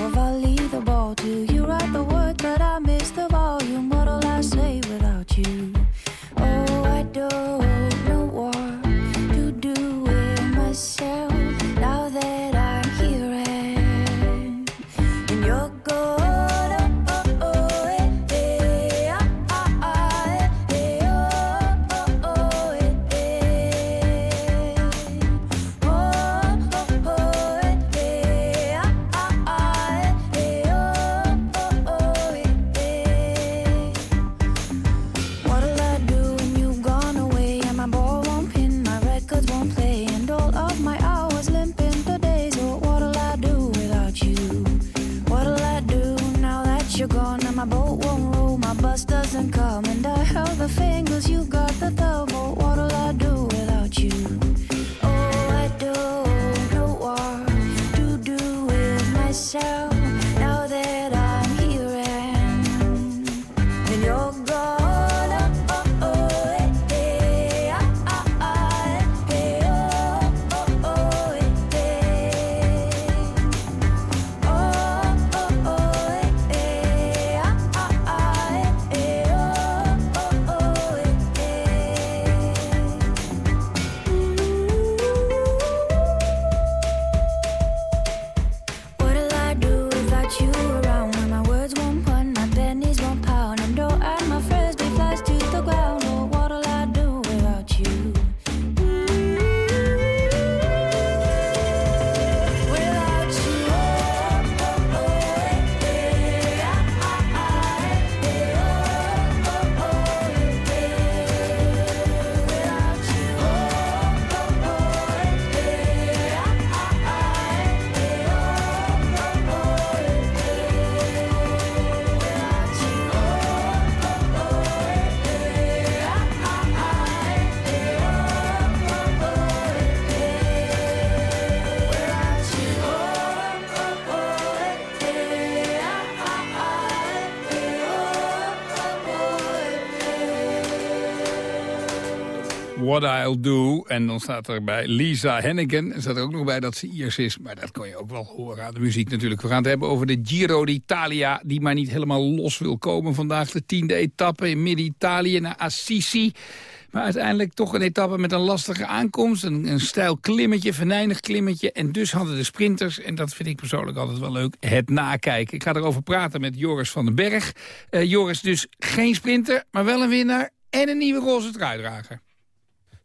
What I'll Do. En dan staat er bij Lisa Hennigan. Er staat er ook nog bij dat ze Iers is. Maar dat kon je ook wel horen aan de muziek natuurlijk. We gaan het hebben over de Giro d'Italia... die maar niet helemaal los wil komen. Vandaag de tiende etappe in Midden-Italië naar Assisi. Maar uiteindelijk toch een etappe met een lastige aankomst. Een, stijl klimmetje, venijnig klimmetje. En dus hadden de sprinters, en dat vind ik persoonlijk altijd wel leuk, het nakijken. Ik ga erover praten met Joris van den Berg. Eh, Joris dus geen sprinter, maar wel een winnaar en een nieuwe roze truidrager.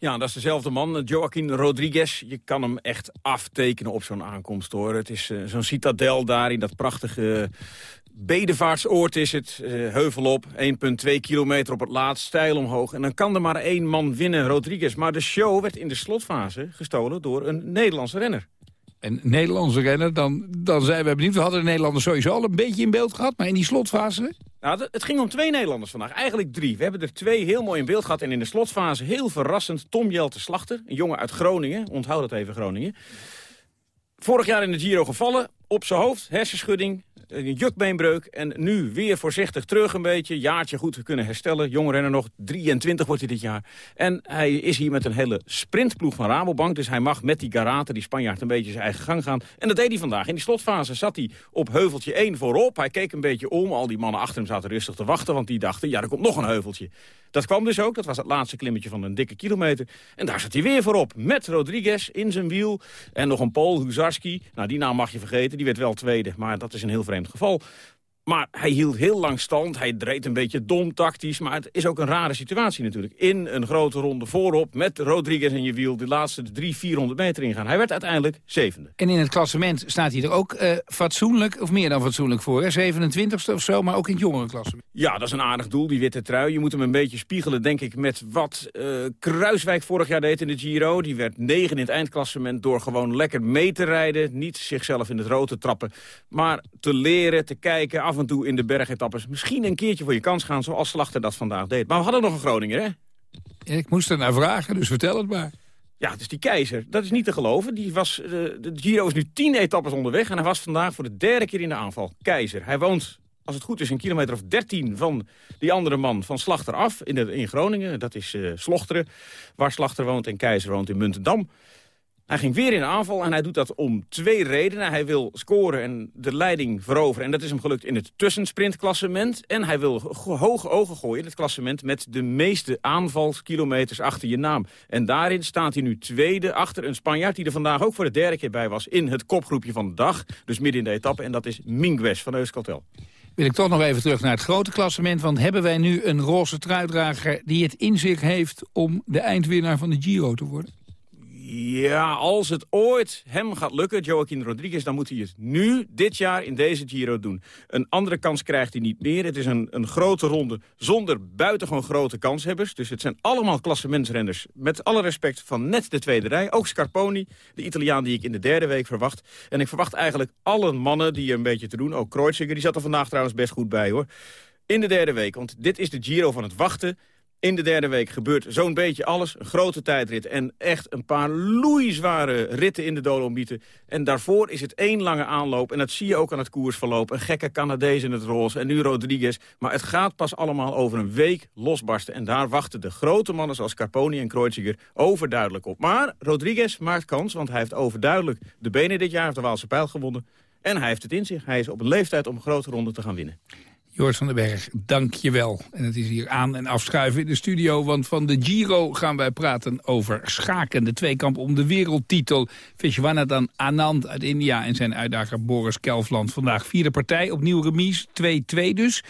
Ja, dat is dezelfde man, Joaquin Rodriguez. Je kan hem echt aftekenen op zo'n aankomst, hoor. Het is uh, zo'n citadel daar in dat prachtige bedevaartsoord is het. Uh, heuvel op, 1,2 kilometer op het laatst, stijl omhoog. En dan kan er maar één man winnen, Rodriguez. Maar de show werd in de slotfase gestolen door een Nederlandse renner. En Nederlandse renner, dan, dan zijn we benieuwd. We hadden de Nederlanders sowieso al een beetje in beeld gehad. Maar in die slotfase... Nou, het ging om twee Nederlanders vandaag. Eigenlijk drie. We hebben er twee heel mooi in beeld gehad. En in de slotfase heel verrassend Tom Jelte Slachter. Een jongen uit Groningen. Onthoud dat even, Groningen. Vorig jaar in de Giro gevallen. Op zijn hoofd, hersenschudding, een jukbeenbreuk. En nu weer voorzichtig terug een beetje. Jaartje goed kunnen herstellen. Jong renner nog, 23 wordt hij dit jaar. En hij is hier met een hele sprintploeg van Rabobank. Dus hij mag met die Garate, die Spanjaard, een beetje zijn eigen gang gaan. En dat deed hij vandaag. In die slotfase zat hij op heuveltje 1 voorop. Hij keek een beetje om. Al die mannen achter hem zaten rustig te wachten. Want die dachten, ja, er komt nog een heuveltje. Dat kwam dus ook. Dat was het laatste klimmetje van een dikke kilometer. En daar zat hij weer voorop. Met Rodriguez in zijn wiel. En nog een Pool, Huzarski. Nou, die naam mag je vergeten. Die werd wel tweede. Maar dat is een heel vreemd geval. Maar hij hield heel lang stand. Hij dreed een beetje dom tactisch. Maar het is ook een rare situatie natuurlijk. In een grote ronde voorop met Rodriguez in je wiel... de laatste drie, 400 meter ingaan. Hij werd uiteindelijk zevende. En in het klassement staat hij er ook eh, fatsoenlijk, of meer dan fatsoenlijk voor. hè? 27ste of zo, maar ook in het jongerenklassement. Ja, dat is een aardig doel, die witte trui. Je moet hem een beetje spiegelen, denk ik, met wat eh, Kruiswijk vorig jaar deed in de Giro. Die werd negen in het eindklassement door gewoon lekker mee te rijden. Niet zichzelf in het rood te trappen, maar te leren, te kijken... af en toe in de bergetappes misschien een keertje voor je kans gaan... zoals Slachter dat vandaag deed. Maar we hadden nog een Groninger, hè? Ik moest er naar vragen, dus vertel het maar. Ja, is die keizer. Dat is niet te geloven. Die was, eh, de Giro is nu tien etappes onderweg... en hij was vandaag voor de derde keer in de aanval. Keizer. Hij woont, als het goed is, een kilometer of dertien... van die andere man van Slachter af in, de, in Groningen. Dat is eh Slochteren, waar Slachter woont en Keizer woont in Muntendam. Hij ging weer in aanval en hij doet dat om twee redenen. Hij wil scoren en de leiding veroveren. En dat is hem gelukt in het tussensprintklassement. En hij wil hoge ogen gooien in het klassement... met de meeste aanvalskilometers achter je naam. En daarin staat hij nu tweede achter een Spanjaard... die er vandaag ook voor de derde keer bij was in het kopgroepje van de dag. Dus midden in de etappe. En dat is Minguez van Euskaltel. Wil ik toch nog even terug naar het grote klassement. Want hebben wij nu een roze truidrager die het in zich heeft... om de eindwinnaar van de Giro te worden? Ja, als het ooit hem gaat lukken, Joaquin Rodriguez... dan moet hij het nu, dit jaar, in deze Giro doen. Een andere kans krijgt hij niet meer. Het is een, een grote ronde zonder buitengewoon grote kanshebbers. Dus het zijn allemaal klassementsrenners. Met alle respect van net de tweede rij. Ook Scarponi, de Italiaan die ik in de derde week verwacht. En ik verwacht eigenlijk alle mannen die een beetje te doen. Ook Kreuziger, die zat er vandaag trouwens best goed bij, hoor. In de derde week, want dit is de Giro van het wachten... In de derde week gebeurt zo'n beetje alles. Een grote tijdrit en echt een paar loeizware ritten in de Dolomieten. En daarvoor is het één lange aanloop. En dat zie je ook aan het koersverloop. Een gekke Canadees in het roze en nu Rodriguez. Maar het gaat pas allemaal over een week losbarsten. En daar wachten de grote mannen zoals Carponi en Kreuziger overduidelijk op. Maar Rodriguez maakt kans, want hij heeft overduidelijk de benen dit jaar... heeft de Waalse pijl gewonnen. En hij heeft het in zich. Hij is op een leeftijd om een grote ronde te gaan winnen. Joris van den Berg, dank je wel. En het is hier aan- en afschuiven in de studio... want van de Giro gaan wij praten over schaken. De tweekamp om de wereldtitel. Vishwanathan Anand uit India en zijn uitdager Boris Kelfland. Vandaag vierde partij, opnieuw remise, 2-2 dus.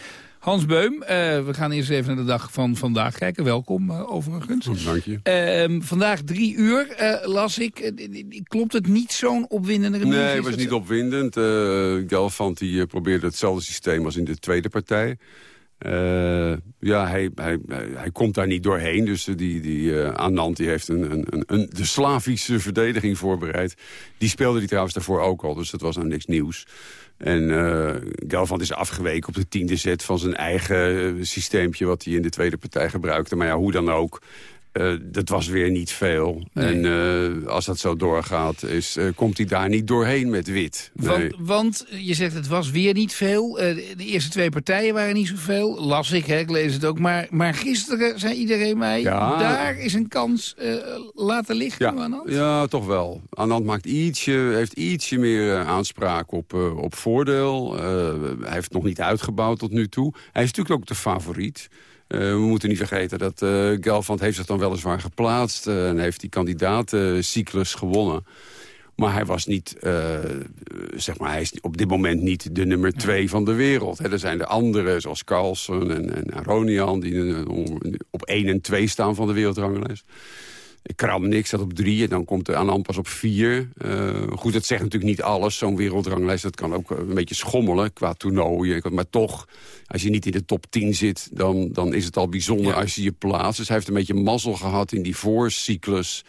Hans Beum, eh, we gaan eerst even naar de dag van vandaag kijken. Welkom, eh, overigens. Dank je. Ehm, vandaag drie uur, eh, las ik. Klopt het niet zo'n opwindende? Nee, het was niet opwindend. Gelfand die, probeerde hetzelfde systeem als in de tweede partij. Ja, hij, hij, hij, komt daar niet doorheen. Dus die, die Anand die heeft een, een, een, de Slavische verdediging voorbereid. Die speelde hij trouwens daarvoor ook al, dus dat was nou niks nieuws. En Gelfand is afgeweken op de tiende set van zijn eigen eh, systeempje... wat hij in de tweede partij gebruikte. Maar ja, hoe dan ook, eh, dat was weer niet veel. En eh, als dat zo doorgaat, is, eh, komt hij daar niet doorheen met wit. Nee. Want, want je zegt het was weer niet veel. De, eerste twee partijen waren niet zoveel. Las ik, hè, ik lees het ook. Maar, maar gisteren zei iedereen mij... Ja. daar is een kans laten liggen. Ja, Anand. ja, toch wel. Anand maakt ietsje, heeft ietsje meer aanspraak op, op voordeel. Hij heeft het nog niet uitgebouwd tot nu toe. Hij is natuurlijk ook de favoriet. Eh, we moeten niet vergeten dat eh Gelfand heeft zich dan weliswaar geplaatst... eh, en heeft die kandidatencyclus gewonnen. Maar hij was niet, zeg maar, hij is op dit moment niet de nummer twee van de wereld. Er zijn de anderen, zoals Carlsen en, en Aronian... die op één en twee staan van de wereldranglijst. Kramnik staat op drie en dan komt de Anand pas op vier. Eh, goed, dat zegt natuurlijk niet alles. Zo'n wereldranglijst, dat kan ook een beetje schommelen qua toernooien. Maar toch, als je niet in de top 10 zit... dan, dan is het al bijzonder als je je plaatst. Dus hij heeft een beetje mazzel gehad in die voorcyclus.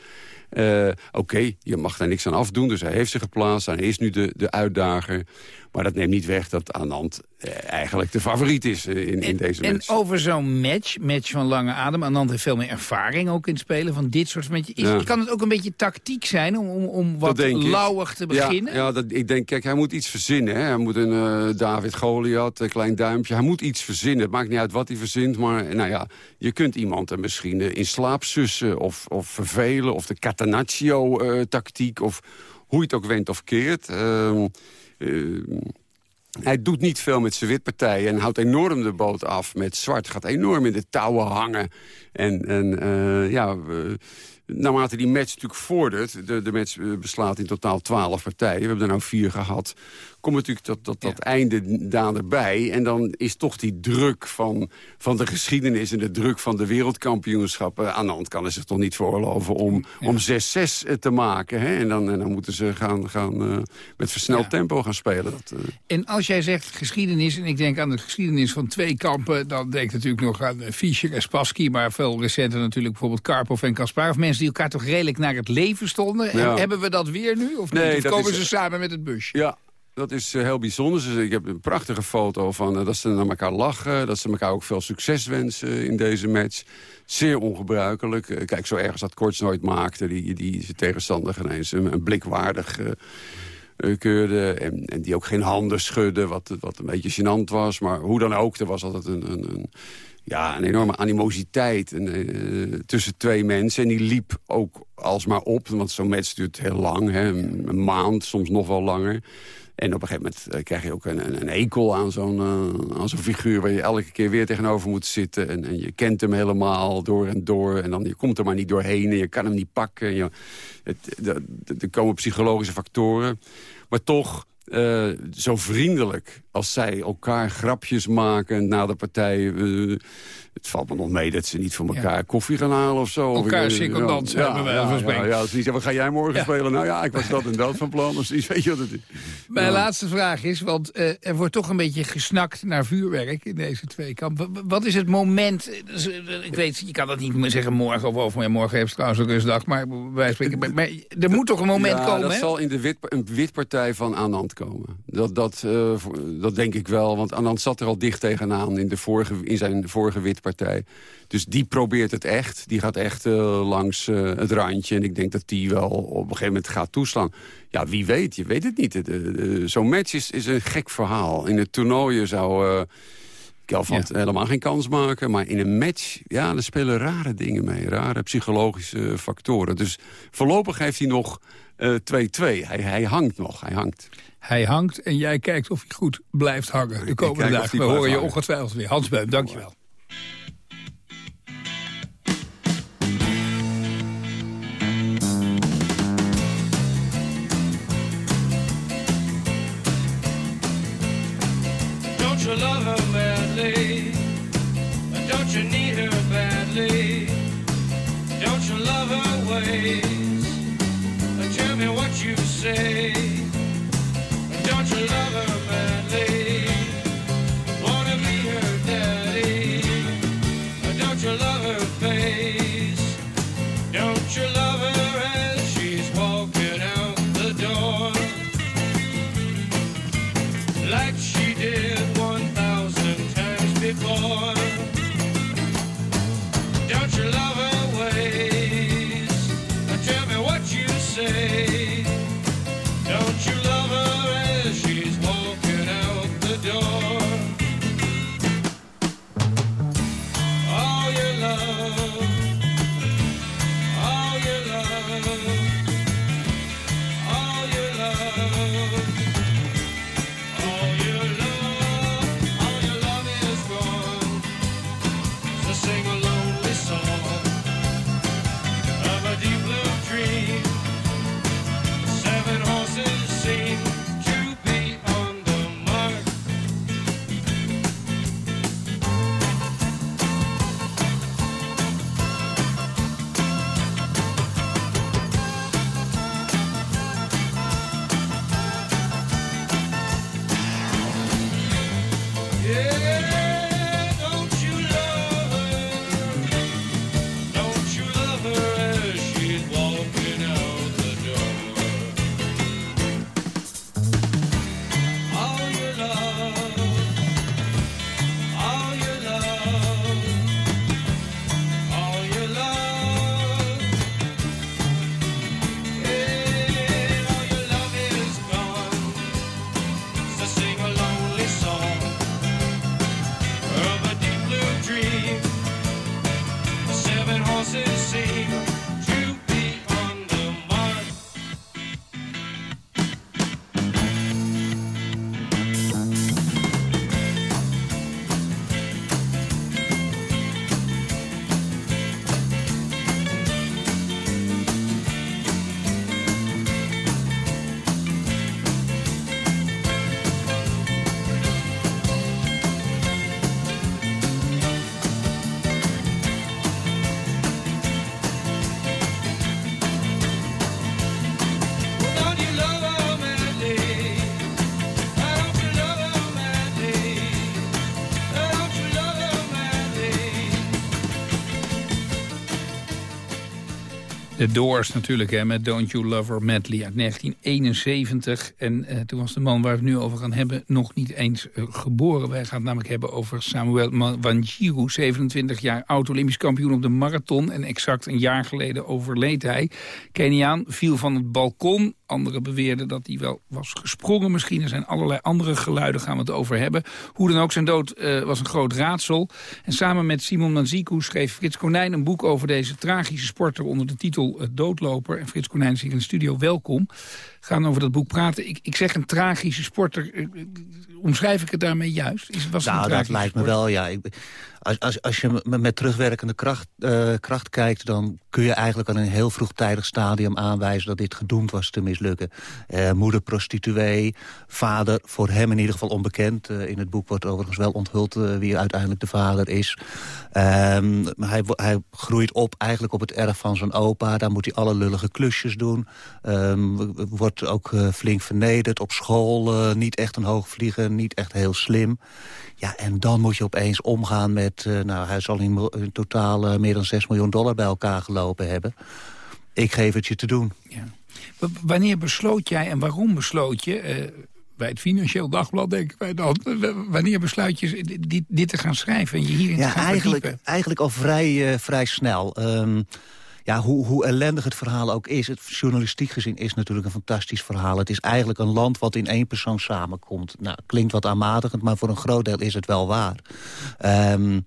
Eh, Oké, je mag daar niks aan afdoen, dus hij heeft zich geplaatst. Hij is nu de, de uitdager. Maar dat neemt niet weg dat Anand eh, eigenlijk de favoriet is eh, in, in deze En match. over zo'n match, match van lange adem... Anand heeft veel meer ervaring ook in het spelen van dit soort matches. Is, Ja. Kan het ook een beetje tactiek zijn om, om, om wat lauwig te beginnen? Ja, ja dat, ik denk, kijk, hij moet iets verzinnen. Hè. Hij moet een eh, David Goliath, een klein duimpje. Hij moet iets verzinnen. Het maakt niet uit wat hij verzint, maar nou ja, je kunt iemand er misschien in slaap sussen of, of vervelen. Of de Catenaccio-tactiek, of hoe je het ook went of keert. Eh, hij doet niet veel met zijn witpartijen en houdt enorm de boot af met zwart. Gaat enorm in de touwen hangen. En, en eh, ja, we- naarmate die match natuurlijk vordert... de, de match eh, beslaat in totaal twaalf partijen. We hebben er nou vier gehad. Komt natuurlijk dat, dat, dat einde daar erbij. En dan is toch die druk van, van de geschiedenis... en de druk van de wereldkampioenschappen... aan de hand kan zich toch niet veroorloven om, om 6-6 te maken. Hè? En, dan, en dan moeten ze gaan, gaan eh, met versneld tempo gaan spelen. Dat, eh, En als jij zegt geschiedenis, en ik denk aan de geschiedenis van twee kampen... dan denk ik natuurlijk nog aan eh, Fischer en Spassky... maar veel recenter natuurlijk bijvoorbeeld Karpov en Kasparov. Mensen die elkaar toch redelijk naar het leven stonden. En Ja. hebben we dat weer nu? Of, Nee, of komen is- ze samen met het busje? Ja, dat is eh, heel bijzonder. Dus ik heb een prachtige foto van eh, dat ze naar elkaar lachen. Dat ze elkaar ook veel succes wensen in deze match. Zeer ongebruikelijk. Eh, kijk, zo ergens dat Korts nooit maakte. Die, die zijn tegenstander ineens een, een blik waardig eh, keurde. En, en die ook geen handen schudde, wat, wat een beetje gênant was. Maar hoe dan ook, er was altijd een... een, een ja, een enorme animositeit eh, tussen twee mensen. En die liep ook alsmaar op, want zo'n match duurt heel lang. Hè, een, maand, soms nog wel langer. En op een gegeven moment eh, krijg je ook een, een, een ekel aan zo'n eh, zo'n figuur... waar je elke keer weer tegenover moet zitten. En, en je kent hem helemaal door en door. En dan je komt er maar niet doorheen en je kan hem niet pakken. Er komen psychologische factoren. Maar toch, eh, zo vriendelijk als zij elkaar grapjes maken na de partij... eh, het valt me nog mee dat ze niet voor elkaar koffie gaan halen of zo. Elkaar Of, eh, secondant ja, wijze van ja, ja, niet wat ga jij morgen spelen? Nou ja, ik was dat en dat van plan. Of zoiets, weet je wat het is? Mijn laatste vraag is, want eh, er wordt toch een beetje gesnakt naar vuurwerk in deze twee kampen. Wat is het moment, eh, dus, ik weet, je kan dat niet meer zeggen morgen of overmorgen, morgen heeft het trouwens ook eens dag, maar wij spreken, maar, maar er moet toch een moment ja, komen, dat hè? zal in de wit, een witpartij van Anand komen. Dat, dat, dat denk ik wel, want Anand zat er al dicht tegenaan in, de vorige, in zijn vorige witpartij. Dus die probeert het echt. Die gaat echt eh, langs eh, het randje. En ik denk dat die wel op een gegeven moment gaat toeslaan. Ja, wie weet, je weet het niet. Zo'n match is, is een gek verhaal. In het toernooien zou... Kelvand helemaal geen kans maken. Maar in een match, ja, er spelen rare dingen mee. Rare psychologische factoren. Dus voorlopig heeft hij nog eh, 2-2. hij, hij hangt nog, hij hangt. Hij hangt en jij kijkt of hij goed blijft hangen de komende dagen. We horen je ongetwijfeld weer. Hans Beum, dankjewel. Don't you love her madly? Don't you need her badly? Don't you love her ways? Tell me what you say. Doors natuurlijk, hè, met Don't You Love Her Madly uit 1971. En uh, toen was de man waar we het nu over gaan hebben nog niet eens uh, geboren. Wij gaan het namelijk hebben over Samuel Wanjiru, 27 jaar oud, Olympisch kampioen op de marathon. En exact een jaar geleden overleed hij. Keniaan viel van het balkon. Anderen beweerden dat hij wel was gesprongen misschien. Er zijn allerlei andere geluiden, gaan we het over hebben. Hoe dan ook, zijn dood uh, was een groot raadsel. En samen met Simon Manziku schreef Frits Konijn een boek over deze tragische sporter onder de titel uh, Doodloper. En Frits Konijn is hier in de studio, welkom. Gaan over dat boek praten. Ik, ik zeg een tragische sporter. Uh, omschrijf ik het daarmee juist? Is, was nou, dat lijkt me wel, ja. Ik, als, als, als je met terugwerkende kracht, kracht kijkt... dan kun je eigenlijk aan een heel vroegtijdig stadium aanwijzen... dat dit gedoemd was te mislukken. Uh, moeder prostituee, vader voor hem in ieder geval onbekend. Uh, in het boek wordt overigens wel onthuld wie uiteindelijk de vader is. Um, hij, hij groeit op eigenlijk op het erf van zijn opa. Daar moet hij alle lullige klusjes doen. Um, wordt ook flink vernederd op school. niet echt een hoogvlieger, niet echt heel slim. Ja, en dan moet je opeens omgaan met... Nou, hij zal in, in totaal meer dan 6 miljoen dollar bij elkaar gelopen hebben. Ik geef het je te doen. Ja. W wanneer besloot jij en waarom besloot je... Uh, bij het Financieel Dagblad denken wij dan... wanneer besluit je dit, dit te gaan schrijven en je hierin ja, te gaan eigenlijk, verdiepen? eigenlijk al vrij, vrij snel. Um, ja, hoe, hoe ellendig het verhaal ook is... het journalistiek gezien is natuurlijk een fantastisch verhaal. Het is eigenlijk een land wat in één persoon samenkomt. Nou, klinkt wat aanmatigend, maar voor een groot deel is het wel waar. Um,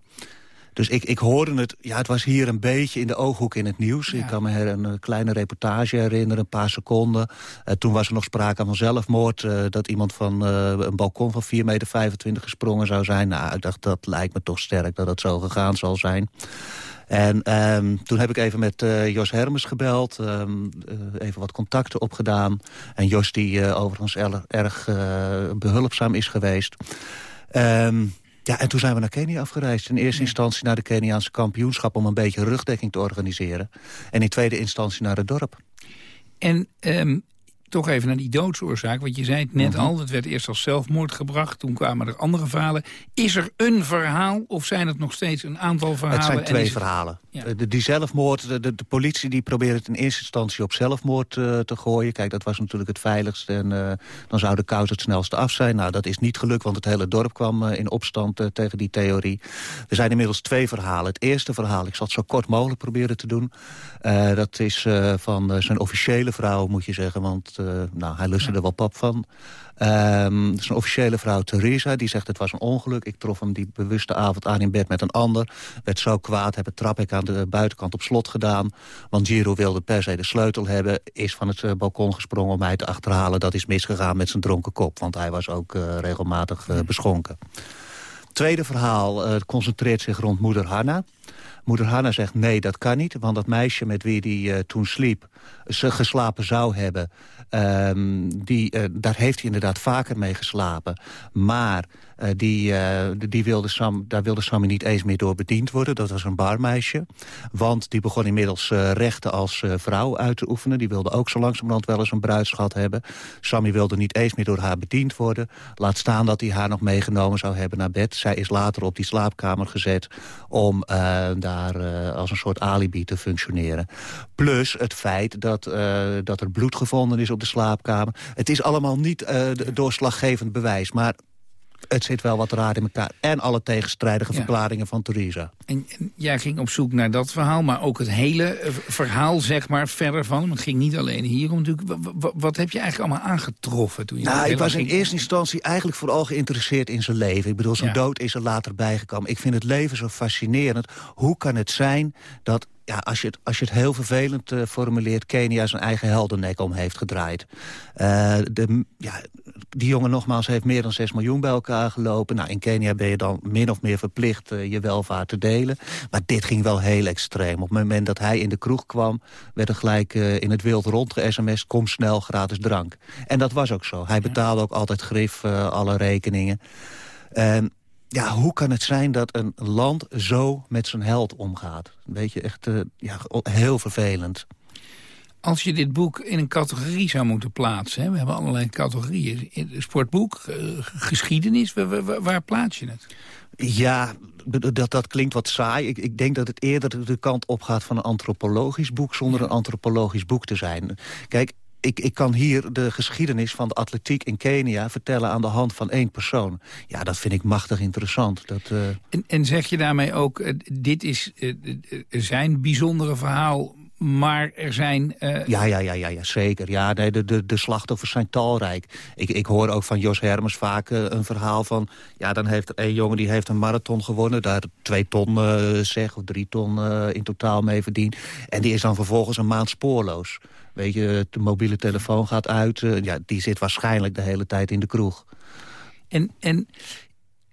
dus ik, ik hoorde het, ja, het was hier een beetje in de ooghoek in het nieuws. Ja. Ik kan me een, een kleine reportage herinneren, een paar seconden. Uh, toen was er nog sprake van zelfmoord. Uh, dat iemand van uh, een balkon van 4,25 meter gesprongen zou zijn. Nou, ik dacht, dat lijkt me toch sterk dat het zo gegaan zal zijn. En um, toen heb ik even met uh, Jos Hermes gebeld. Um, uh, even wat contacten opgedaan. En Jos die uh, overigens erg, erg behulpzaam is geweest. Um, ja, en toen zijn we naar Kenia afgereisd. In eerste instantie naar de Keniaanse kampioenschap... om een beetje rugdekking te organiseren. En in tweede instantie naar het dorp. En um, toch even naar die doodsoorzaak. Want je zei het net mm -hmm. al, het werd eerst als zelfmoord gebracht. Toen kwamen er andere verhalen. Is er een verhaal of zijn het nog steeds een aantal verhalen? Het zijn twee het... verhalen. Ja. De, die zelfmoord, de, de, de, politie die probeert het in eerste instantie op zelfmoord uh, te gooien. Kijk, dat was natuurlijk het veiligst. En uh, dan zou de kous het snelste af zijn. Nou, dat is niet gelukt, want het hele dorp kwam uh, in opstand tegen die theorie. Er zijn inmiddels twee verhalen. Het eerste verhaal, ik zal het zo kort mogelijk proberen te doen. dat is van zijn officiële vrouw, moet je zeggen. Want uh, nou, hij lustte er wel pap van. Um, zijn officiële vrouw Theresa, die zegt het was een ongeluk. Ik trof hem die bewuste avond aan in bed met een ander. Werd zo kwaad, heb het traphek aan de buitenkant op slot gedaan. Want Giro wilde per se de sleutel hebben. Is van het uh, balkon gesprongen om mij te achterhalen. Dat is misgegaan met zijn dronken kop. Want hij was ook uh, regelmatig beschonken. Tweede verhaal concentreert zich rond moeder Hanna. Moeder Hanna zegt nee, dat kan niet. Want dat meisje met wie hij uh, toen sliep, ze geslapen zou hebben... Um, die, uh, daar heeft hij inderdaad vaker mee geslapen. Maar uh, die, uh, die wilde Sam, daar wilde Sammy niet eens meer door bediend worden. Dat was een barmeisje. Want die begon inmiddels uh, rechten als vrouw uit te oefenen. Die wilde ook zo langzamerhand wel eens een bruidschat hebben. Sammy wilde niet eens meer door haar bediend worden. Laat staan dat hij haar nog meegenomen zou hebben naar bed. Zij is later op die slaapkamer gezet om daar als een soort alibi te functioneren. Plus het feit dat, dat er bloed gevonden is op de slaapkamer. Het is allemaal niet doorslaggevend bewijs, maar het zit wel wat raar in elkaar. En alle tegenstrijdige ja. verklaringen van Theresa. En, en, jij ging op zoek naar dat verhaal, maar ook het hele verhaal, zeg maar, verder van. Het ging niet alleen hierom natuurlijk. Wat, wat heb je eigenlijk allemaal aangetroffen toen je Nou, ik was in eerste instantie eigenlijk vooral geïnteresseerd in zijn leven. Ik bedoel, zijn ja. dood is er later bijgekomen. Ik vind het leven zo fascinerend. Hoe kan het zijn dat ja, als, je het, als je het heel vervelend uh, formuleert... Kenia zijn eigen heldennek om heeft gedraaid. Uh, de, ja, die jongen nogmaals heeft meer dan 6 miljoen bij elkaar gelopen. Nou, in Kenia ben je dan min of meer verplicht uh, je welvaart te delen. Maar dit ging wel heel extreem. Op het moment dat hij in de kroeg kwam... werd er gelijk in het wild rond ge-sms... kom snel, gratis drank. En dat was ook zo. Hij betaalde ook altijd grif alle rekeningen. En ja, hoe kan het zijn dat een land zo met zijn held omgaat? Weet je, echt ja, heel vervelend. Als je dit boek in een categorie zou moeten plaatsen... Hè, we hebben allerlei categorieën. Sportboek, uh, geschiedenis, waar, waar, waar, plaats je het? Ja, dat, dat klinkt wat saai. Ik, ik denk dat het eerder de kant opgaat van een antropologisch boek... zonder een antropologisch boek te zijn. Kijk, ik, ik kan hier de geschiedenis van de atletiek in Kenia vertellen aan de hand van één persoon. Ja, dat vind ik machtig interessant. Dat, uh... en, en zeg je daarmee ook, uh, dit is uh, zijn bijzondere verhaal maar er zijn... Uh... Ja, ja, ja, ja, ja, zeker. Ja, nee, de, de, de slachtoffers zijn talrijk. Ik, ik hoor ook van Jos Hermers vaak uh, een verhaal van... ja, dan heeft er een jongen die heeft een marathon gewonnen... daar twee ton, uh, zeg, of drie ton in totaal mee verdiend. En die is dan vervolgens een maand spoorloos. Weet je, de mobiele telefoon gaat uit. ja, die zit waarschijnlijk de hele tijd in de kroeg. En, en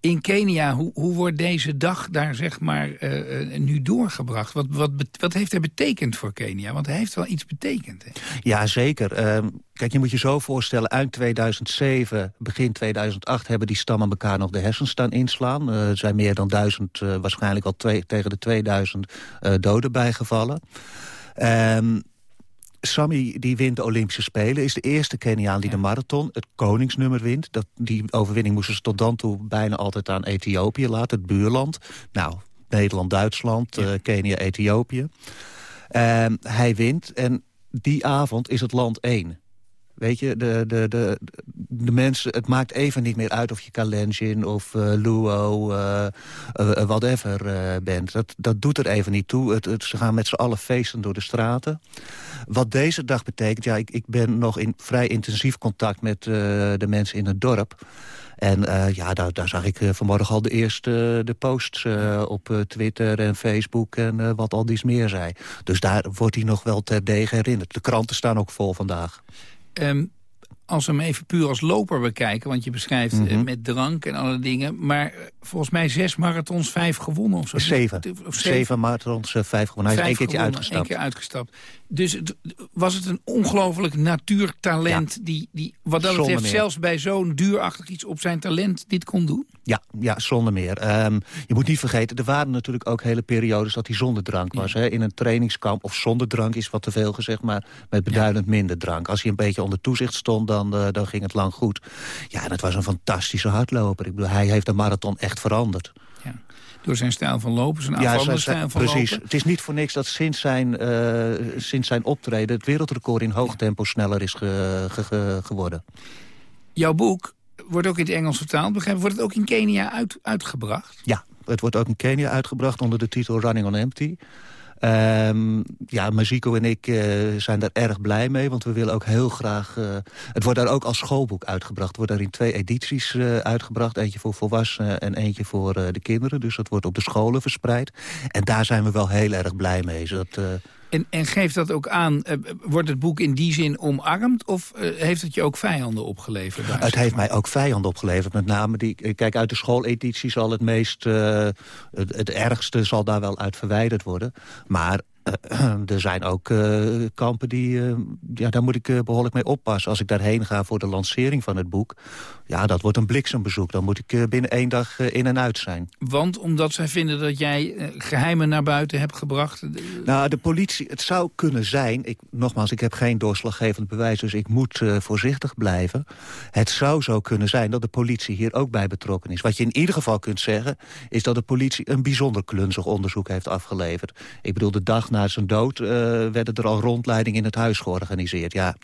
in Kenia, hoe, hoe wordt deze dag daar zeg maar uh, nu doorgebracht? Wat, wat, wat heeft hij betekend voor Kenia? Want hij heeft wel iets betekend. Hè? Ja, zeker. Uh, kijk, je moet je zo voorstellen, uit 2007, begin 2008... hebben die stammen elkaar nog de hersens staan inslaan. Uh, er zijn meer dan duizend, waarschijnlijk al twee, tegen de 2000 doden bijgevallen. Ehm, Sami die wint de Olympische Spelen. Is de eerste Keniaan die de marathon, het koningsnummer, wint. Dat, die overwinning moesten ze tot dan toe bijna altijd aan Ethiopië laten, het buurland. Nou, Nederland, Duitsland, ja. uh, Kenia, Ethiopië. Uh, hij wint en die avond is het land één. Weet je, de, de, de, de mensen, het maakt even niet meer uit of je Kalenjin of uh, Luo, uh, uh, whatever bent. Dat, dat doet er even niet toe. Het, ze gaan met z'n allen feesten door de straten. Wat deze dag betekent, ja, ik, ik ben nog in vrij intensief contact met de mensen in het dorp. En ja, daar, daar, zag ik vanmorgen al de eerste de posts op Twitter en Facebook en wat al dies meer zei. Dus daar wordt hij nog wel terdege herinnerd. De kranten staan ook vol vandaag. Um, als we hem even puur als loper bekijken... want je beschrijft mm -hmm. met drank en alle dingen... maar volgens mij zes marathons, vijf gewonnen of zo. Zeven. Of zeven. zeven marathons, vijf gewonnen. Hij is één keertje uitgestapt. Één keer uitgestapt. Dus het, was het een ongelooflijk natuurtalent... Ja. Die, die wat dat betreft meer. zelfs bij zo'n duurachtig iets op zijn talent dit kon doen? Ja, ja zonder meer. Um, je moet niet vergeten, er waren natuurlijk ook hele periodes... dat hij zonder drank was. Ja. Hè? In een trainingskamp of zonder drank is wat te veel gezegd... maar met beduidend ja. minder drank. Als hij een beetje onder toezicht stond, dan, uh, dan ging het lang goed. Ja, en het was een fantastische hardloper. Ik bedoel, hij heeft de marathon echt veranderd. Ja. Door zijn stijl van lopen, zijn ja, stijl van precies. lopen. Het is niet voor niks dat sinds zijn, uh, sinds zijn optreden... het wereldrecord in hoogtempo sneller is ge, ge, ge, geworden. Jouw boek wordt ook in het Engels vertaald. Begrijp, wordt het ook in Kenia uit, uitgebracht? Ja, het wordt ook in Kenia uitgebracht onder de titel Running on Empty. Um, ja, Maziko en ik uh, zijn daar erg blij mee, want we willen ook heel graag... Uh, het wordt daar ook als schoolboek uitgebracht. Het wordt daar in twee edities uh, uitgebracht. Eentje voor volwassenen en eentje voor de kinderen. Dus dat wordt op de scholen verspreid. En daar zijn we wel heel erg blij mee. Zodat, en, en geeft dat ook aan, uh, wordt het boek in die zin omarmd... of uh, heeft het je ook vijanden opgeleverd? Daar, het heeft mij ook vijanden opgeleverd. Met name, die, kijk, uit de schooleditie zal het meest... Uh, het, het ergste zal daar wel uit verwijderd worden. Maar er zijn ook uh, kampen die... Uh, ja, daar moet ik behoorlijk mee oppassen. Als ik daarheen ga voor de lancering van het boek... ja, dat wordt een bliksembezoek. Dan moet ik binnen één dag in en uit zijn. Want omdat zij vinden dat jij geheimen naar buiten hebt gebracht? Nou, de politie... Het zou kunnen zijn... Ik, nogmaals, ik heb geen doorslaggevend bewijs... dus ik moet voorzichtig blijven. Het zou zo kunnen zijn dat de politie hier ook bij betrokken is. Wat je in ieder geval kunt zeggen... is dat de politie een bijzonder klunzig onderzoek heeft afgeleverd. Ik bedoel, de dag na zijn dood uh, werden er al rondleidingen in het huis georganiseerd. Ja,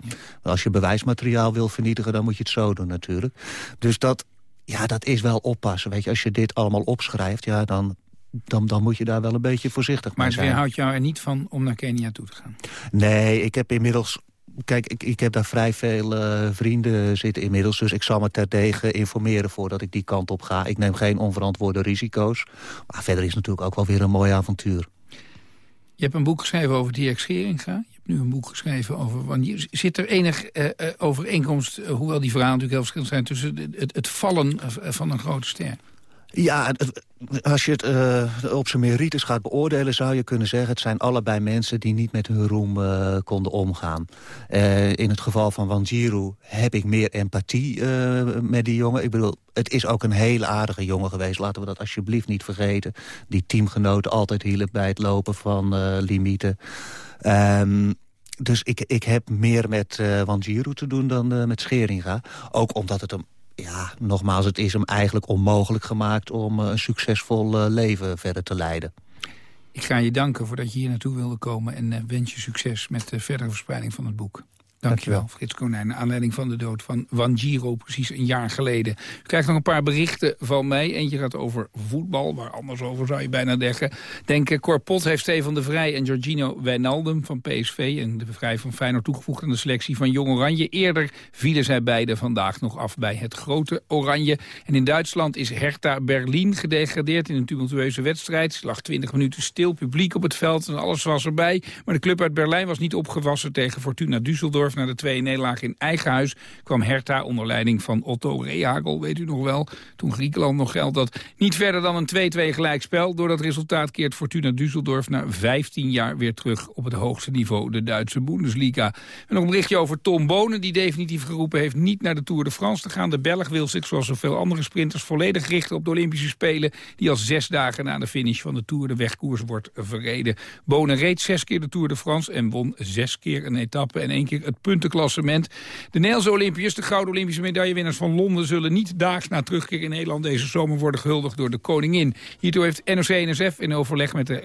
als je bewijsmateriaal wil vernietigen, dan moet je het zo doen natuurlijk. Dus dat, ja, dat is wel oppassen. Weet je, als je dit allemaal opschrijft, ja, dan, dan, dan moet je daar wel een beetje voorzichtig maar mee zijn. Maar het weerhoudt jou er niet van om naar Kenia toe te gaan? Nee, ik heb inmiddels Kijk, ik, ik heb daar vrij veel uh, vrienden zitten inmiddels... dus ik zal me terdege informeren voordat ik die kant op ga. Ik neem geen onverantwoorde risico's. Maar verder is het natuurlijk ook wel weer een mooi avontuur. Je hebt een boek geschreven over Dirk Scheringa. Je hebt nu een boek geschreven over... Want zit er enig uh, uh, overeenkomst, uh, hoewel die verhalen natuurlijk heel verschillend zijn... tussen het, het vallen van een grote ster? Ja, als je het uh, op zijn merites gaat beoordelen... zou je kunnen zeggen... het zijn allebei mensen die niet met hun roem uh, konden omgaan. Uh, in het geval van Wanjiru heb ik meer empathie met die jongen. Ik bedoel, het is ook een hele aardige jongen geweest. Laten we dat alsjeblieft niet vergeten. Die teamgenoten altijd hielp bij het lopen van limieten. Um, dus ik, ik heb meer met uh, Wanjiru te doen dan met Scheringa. Ook omdat het hem, ja, nogmaals, het is hem eigenlijk onmogelijk gemaakt... om uh, een succesvol leven verder te leiden. Ik ga je danken voordat je hier naartoe wilde komen... en wens je succes met de verdere verspreiding van het boek. Dankjewel, Frits Konijn. Naar aanleiding van de dood van Wanjiro, precies een jaar geleden. U krijgt nog een paar berichten van mij. Eentje gaat over voetbal, waar anders over zou je bijna denken. Denken, Corpot heeft Stefan de Vrij en Giorgino Wijnaldum van PSV... en de Vrij van Feyenoord toegevoegd aan de selectie van Jong Oranje. Eerder vielen zij beiden vandaag nog af bij het grote Oranje. En in Duitsland is Hertha Berlin gedegradeerd in een tumultueuze wedstrijd. Ze lag 20 minuten stil, publiek op het veld en alles was erbij. Maar de club uit Berlijn was niet opgewassen tegen Fortuna Düsseldorf na de twee nederlagen in eigen huis kwam Hertha onder leiding van Otto Rehagel, weet u nog wel. Toen Griekenland nog geldt dat niet verder dan een 2-2 gelijkspel. Door dat resultaat keert Fortuna Düsseldorf na 15 jaar weer terug op het hoogste niveau, de Duitse Bundesliga. En nog een berichtje over Tom Bonen, die definitief geroepen heeft niet naar de Tour de France te gaan. De Belg wil zich, zoals zoveel andere sprinters, volledig richten op de Olympische Spelen, die al zes dagen na de finish van de Tour de wegkoers wordt verreden. Bonen reed zes keer de Tour de France en won zes keer een etappe en één keer het puntenklassement. De Nederlandse Olympiërs, de gouden Olympische medaillewinnaars van Londen... zullen niet daags na terugkeer in Nederland deze zomer worden gehuldigd door de koningin. Hiertoe heeft NOC-NSF in overleg met de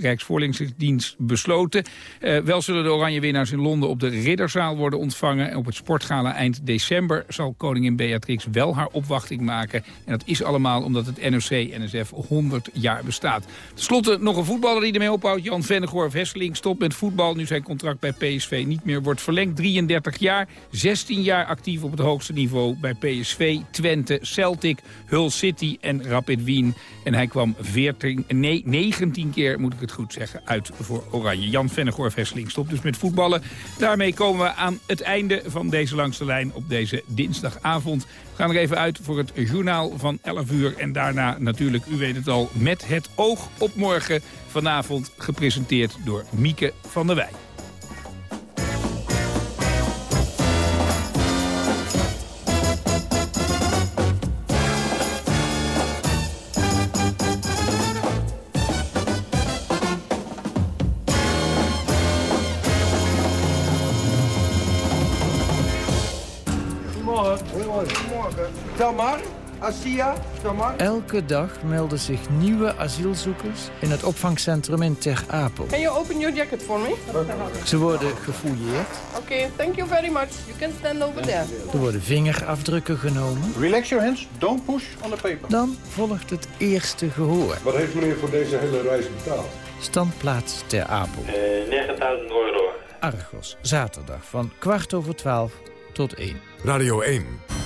Rijks, besloten. Uh, wel zullen de oranje winnaars in Londen op de Ridderzaal worden ontvangen. Op het sportgala eind december zal koningin Beatrix wel haar opwachting maken. En dat is allemaal omdat het NOC-NSF 100 jaar bestaat. Ten slotte nog een voetballer die ermee ophoudt. Jan Vennegoor Hesseling stopt met voetbal. Nu zijn contract bij PSV niet meer wordt verlengd. 33 jaar, 16 jaar actief op het hoogste niveau bij PSV, Twente, Celtic, Hull City en Rapid Wien. En hij kwam 14, nee, 19 keer, moet ik het goed zeggen, uit voor Oranje. Jan Vennegoor Vesseling stopt dus met voetballen. Daarmee komen we aan het einde van deze langste lijn op deze dinsdagavond. We gaan er even uit voor het journaal van 11 uur. En daarna natuurlijk, u weet het al, met het oog op morgen vanavond gepresenteerd door Mieke van der Wij. Tamar, Asia, Tamar. Elke dag melden zich nieuwe asielzoekers in het opvangcentrum in Ter Apel. Can you open your jacket for me? Ze worden gefouilleerd. Oké, okay, thank you very much. You can stand over there. Er worden vingerafdrukken genomen. Relax your hands, don't push on the paper. Dan volgt het eerste gehoor. Wat heeft meneer voor deze hele reis betaald? Standplaats Ter Apel. Uh, 9000 euro. Argos, zaterdag van kwart over twaalf tot één. Radio 1.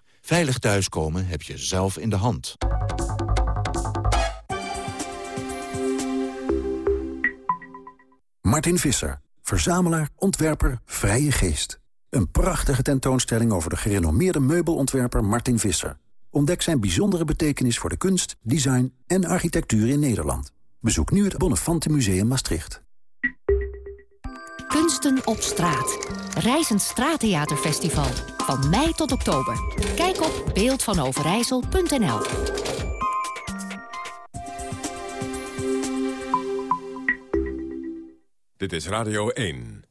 Veilig thuiskomen heb je zelf in de hand. Martin Visser, verzamelaar, ontwerper, vrije geest. Een prachtige tentoonstelling over de gerenommeerde meubelontwerper Martin Visser. Ontdek zijn bijzondere betekenis voor de kunst, design en architectuur in Nederland. Bezoek nu het Bonnefante Museum Maastricht. Kunsten op straat. Reizend Straattheaterfestival. Van mei tot oktober. Kijk op beeldvanoverijssel.nl Dit is Radio 1.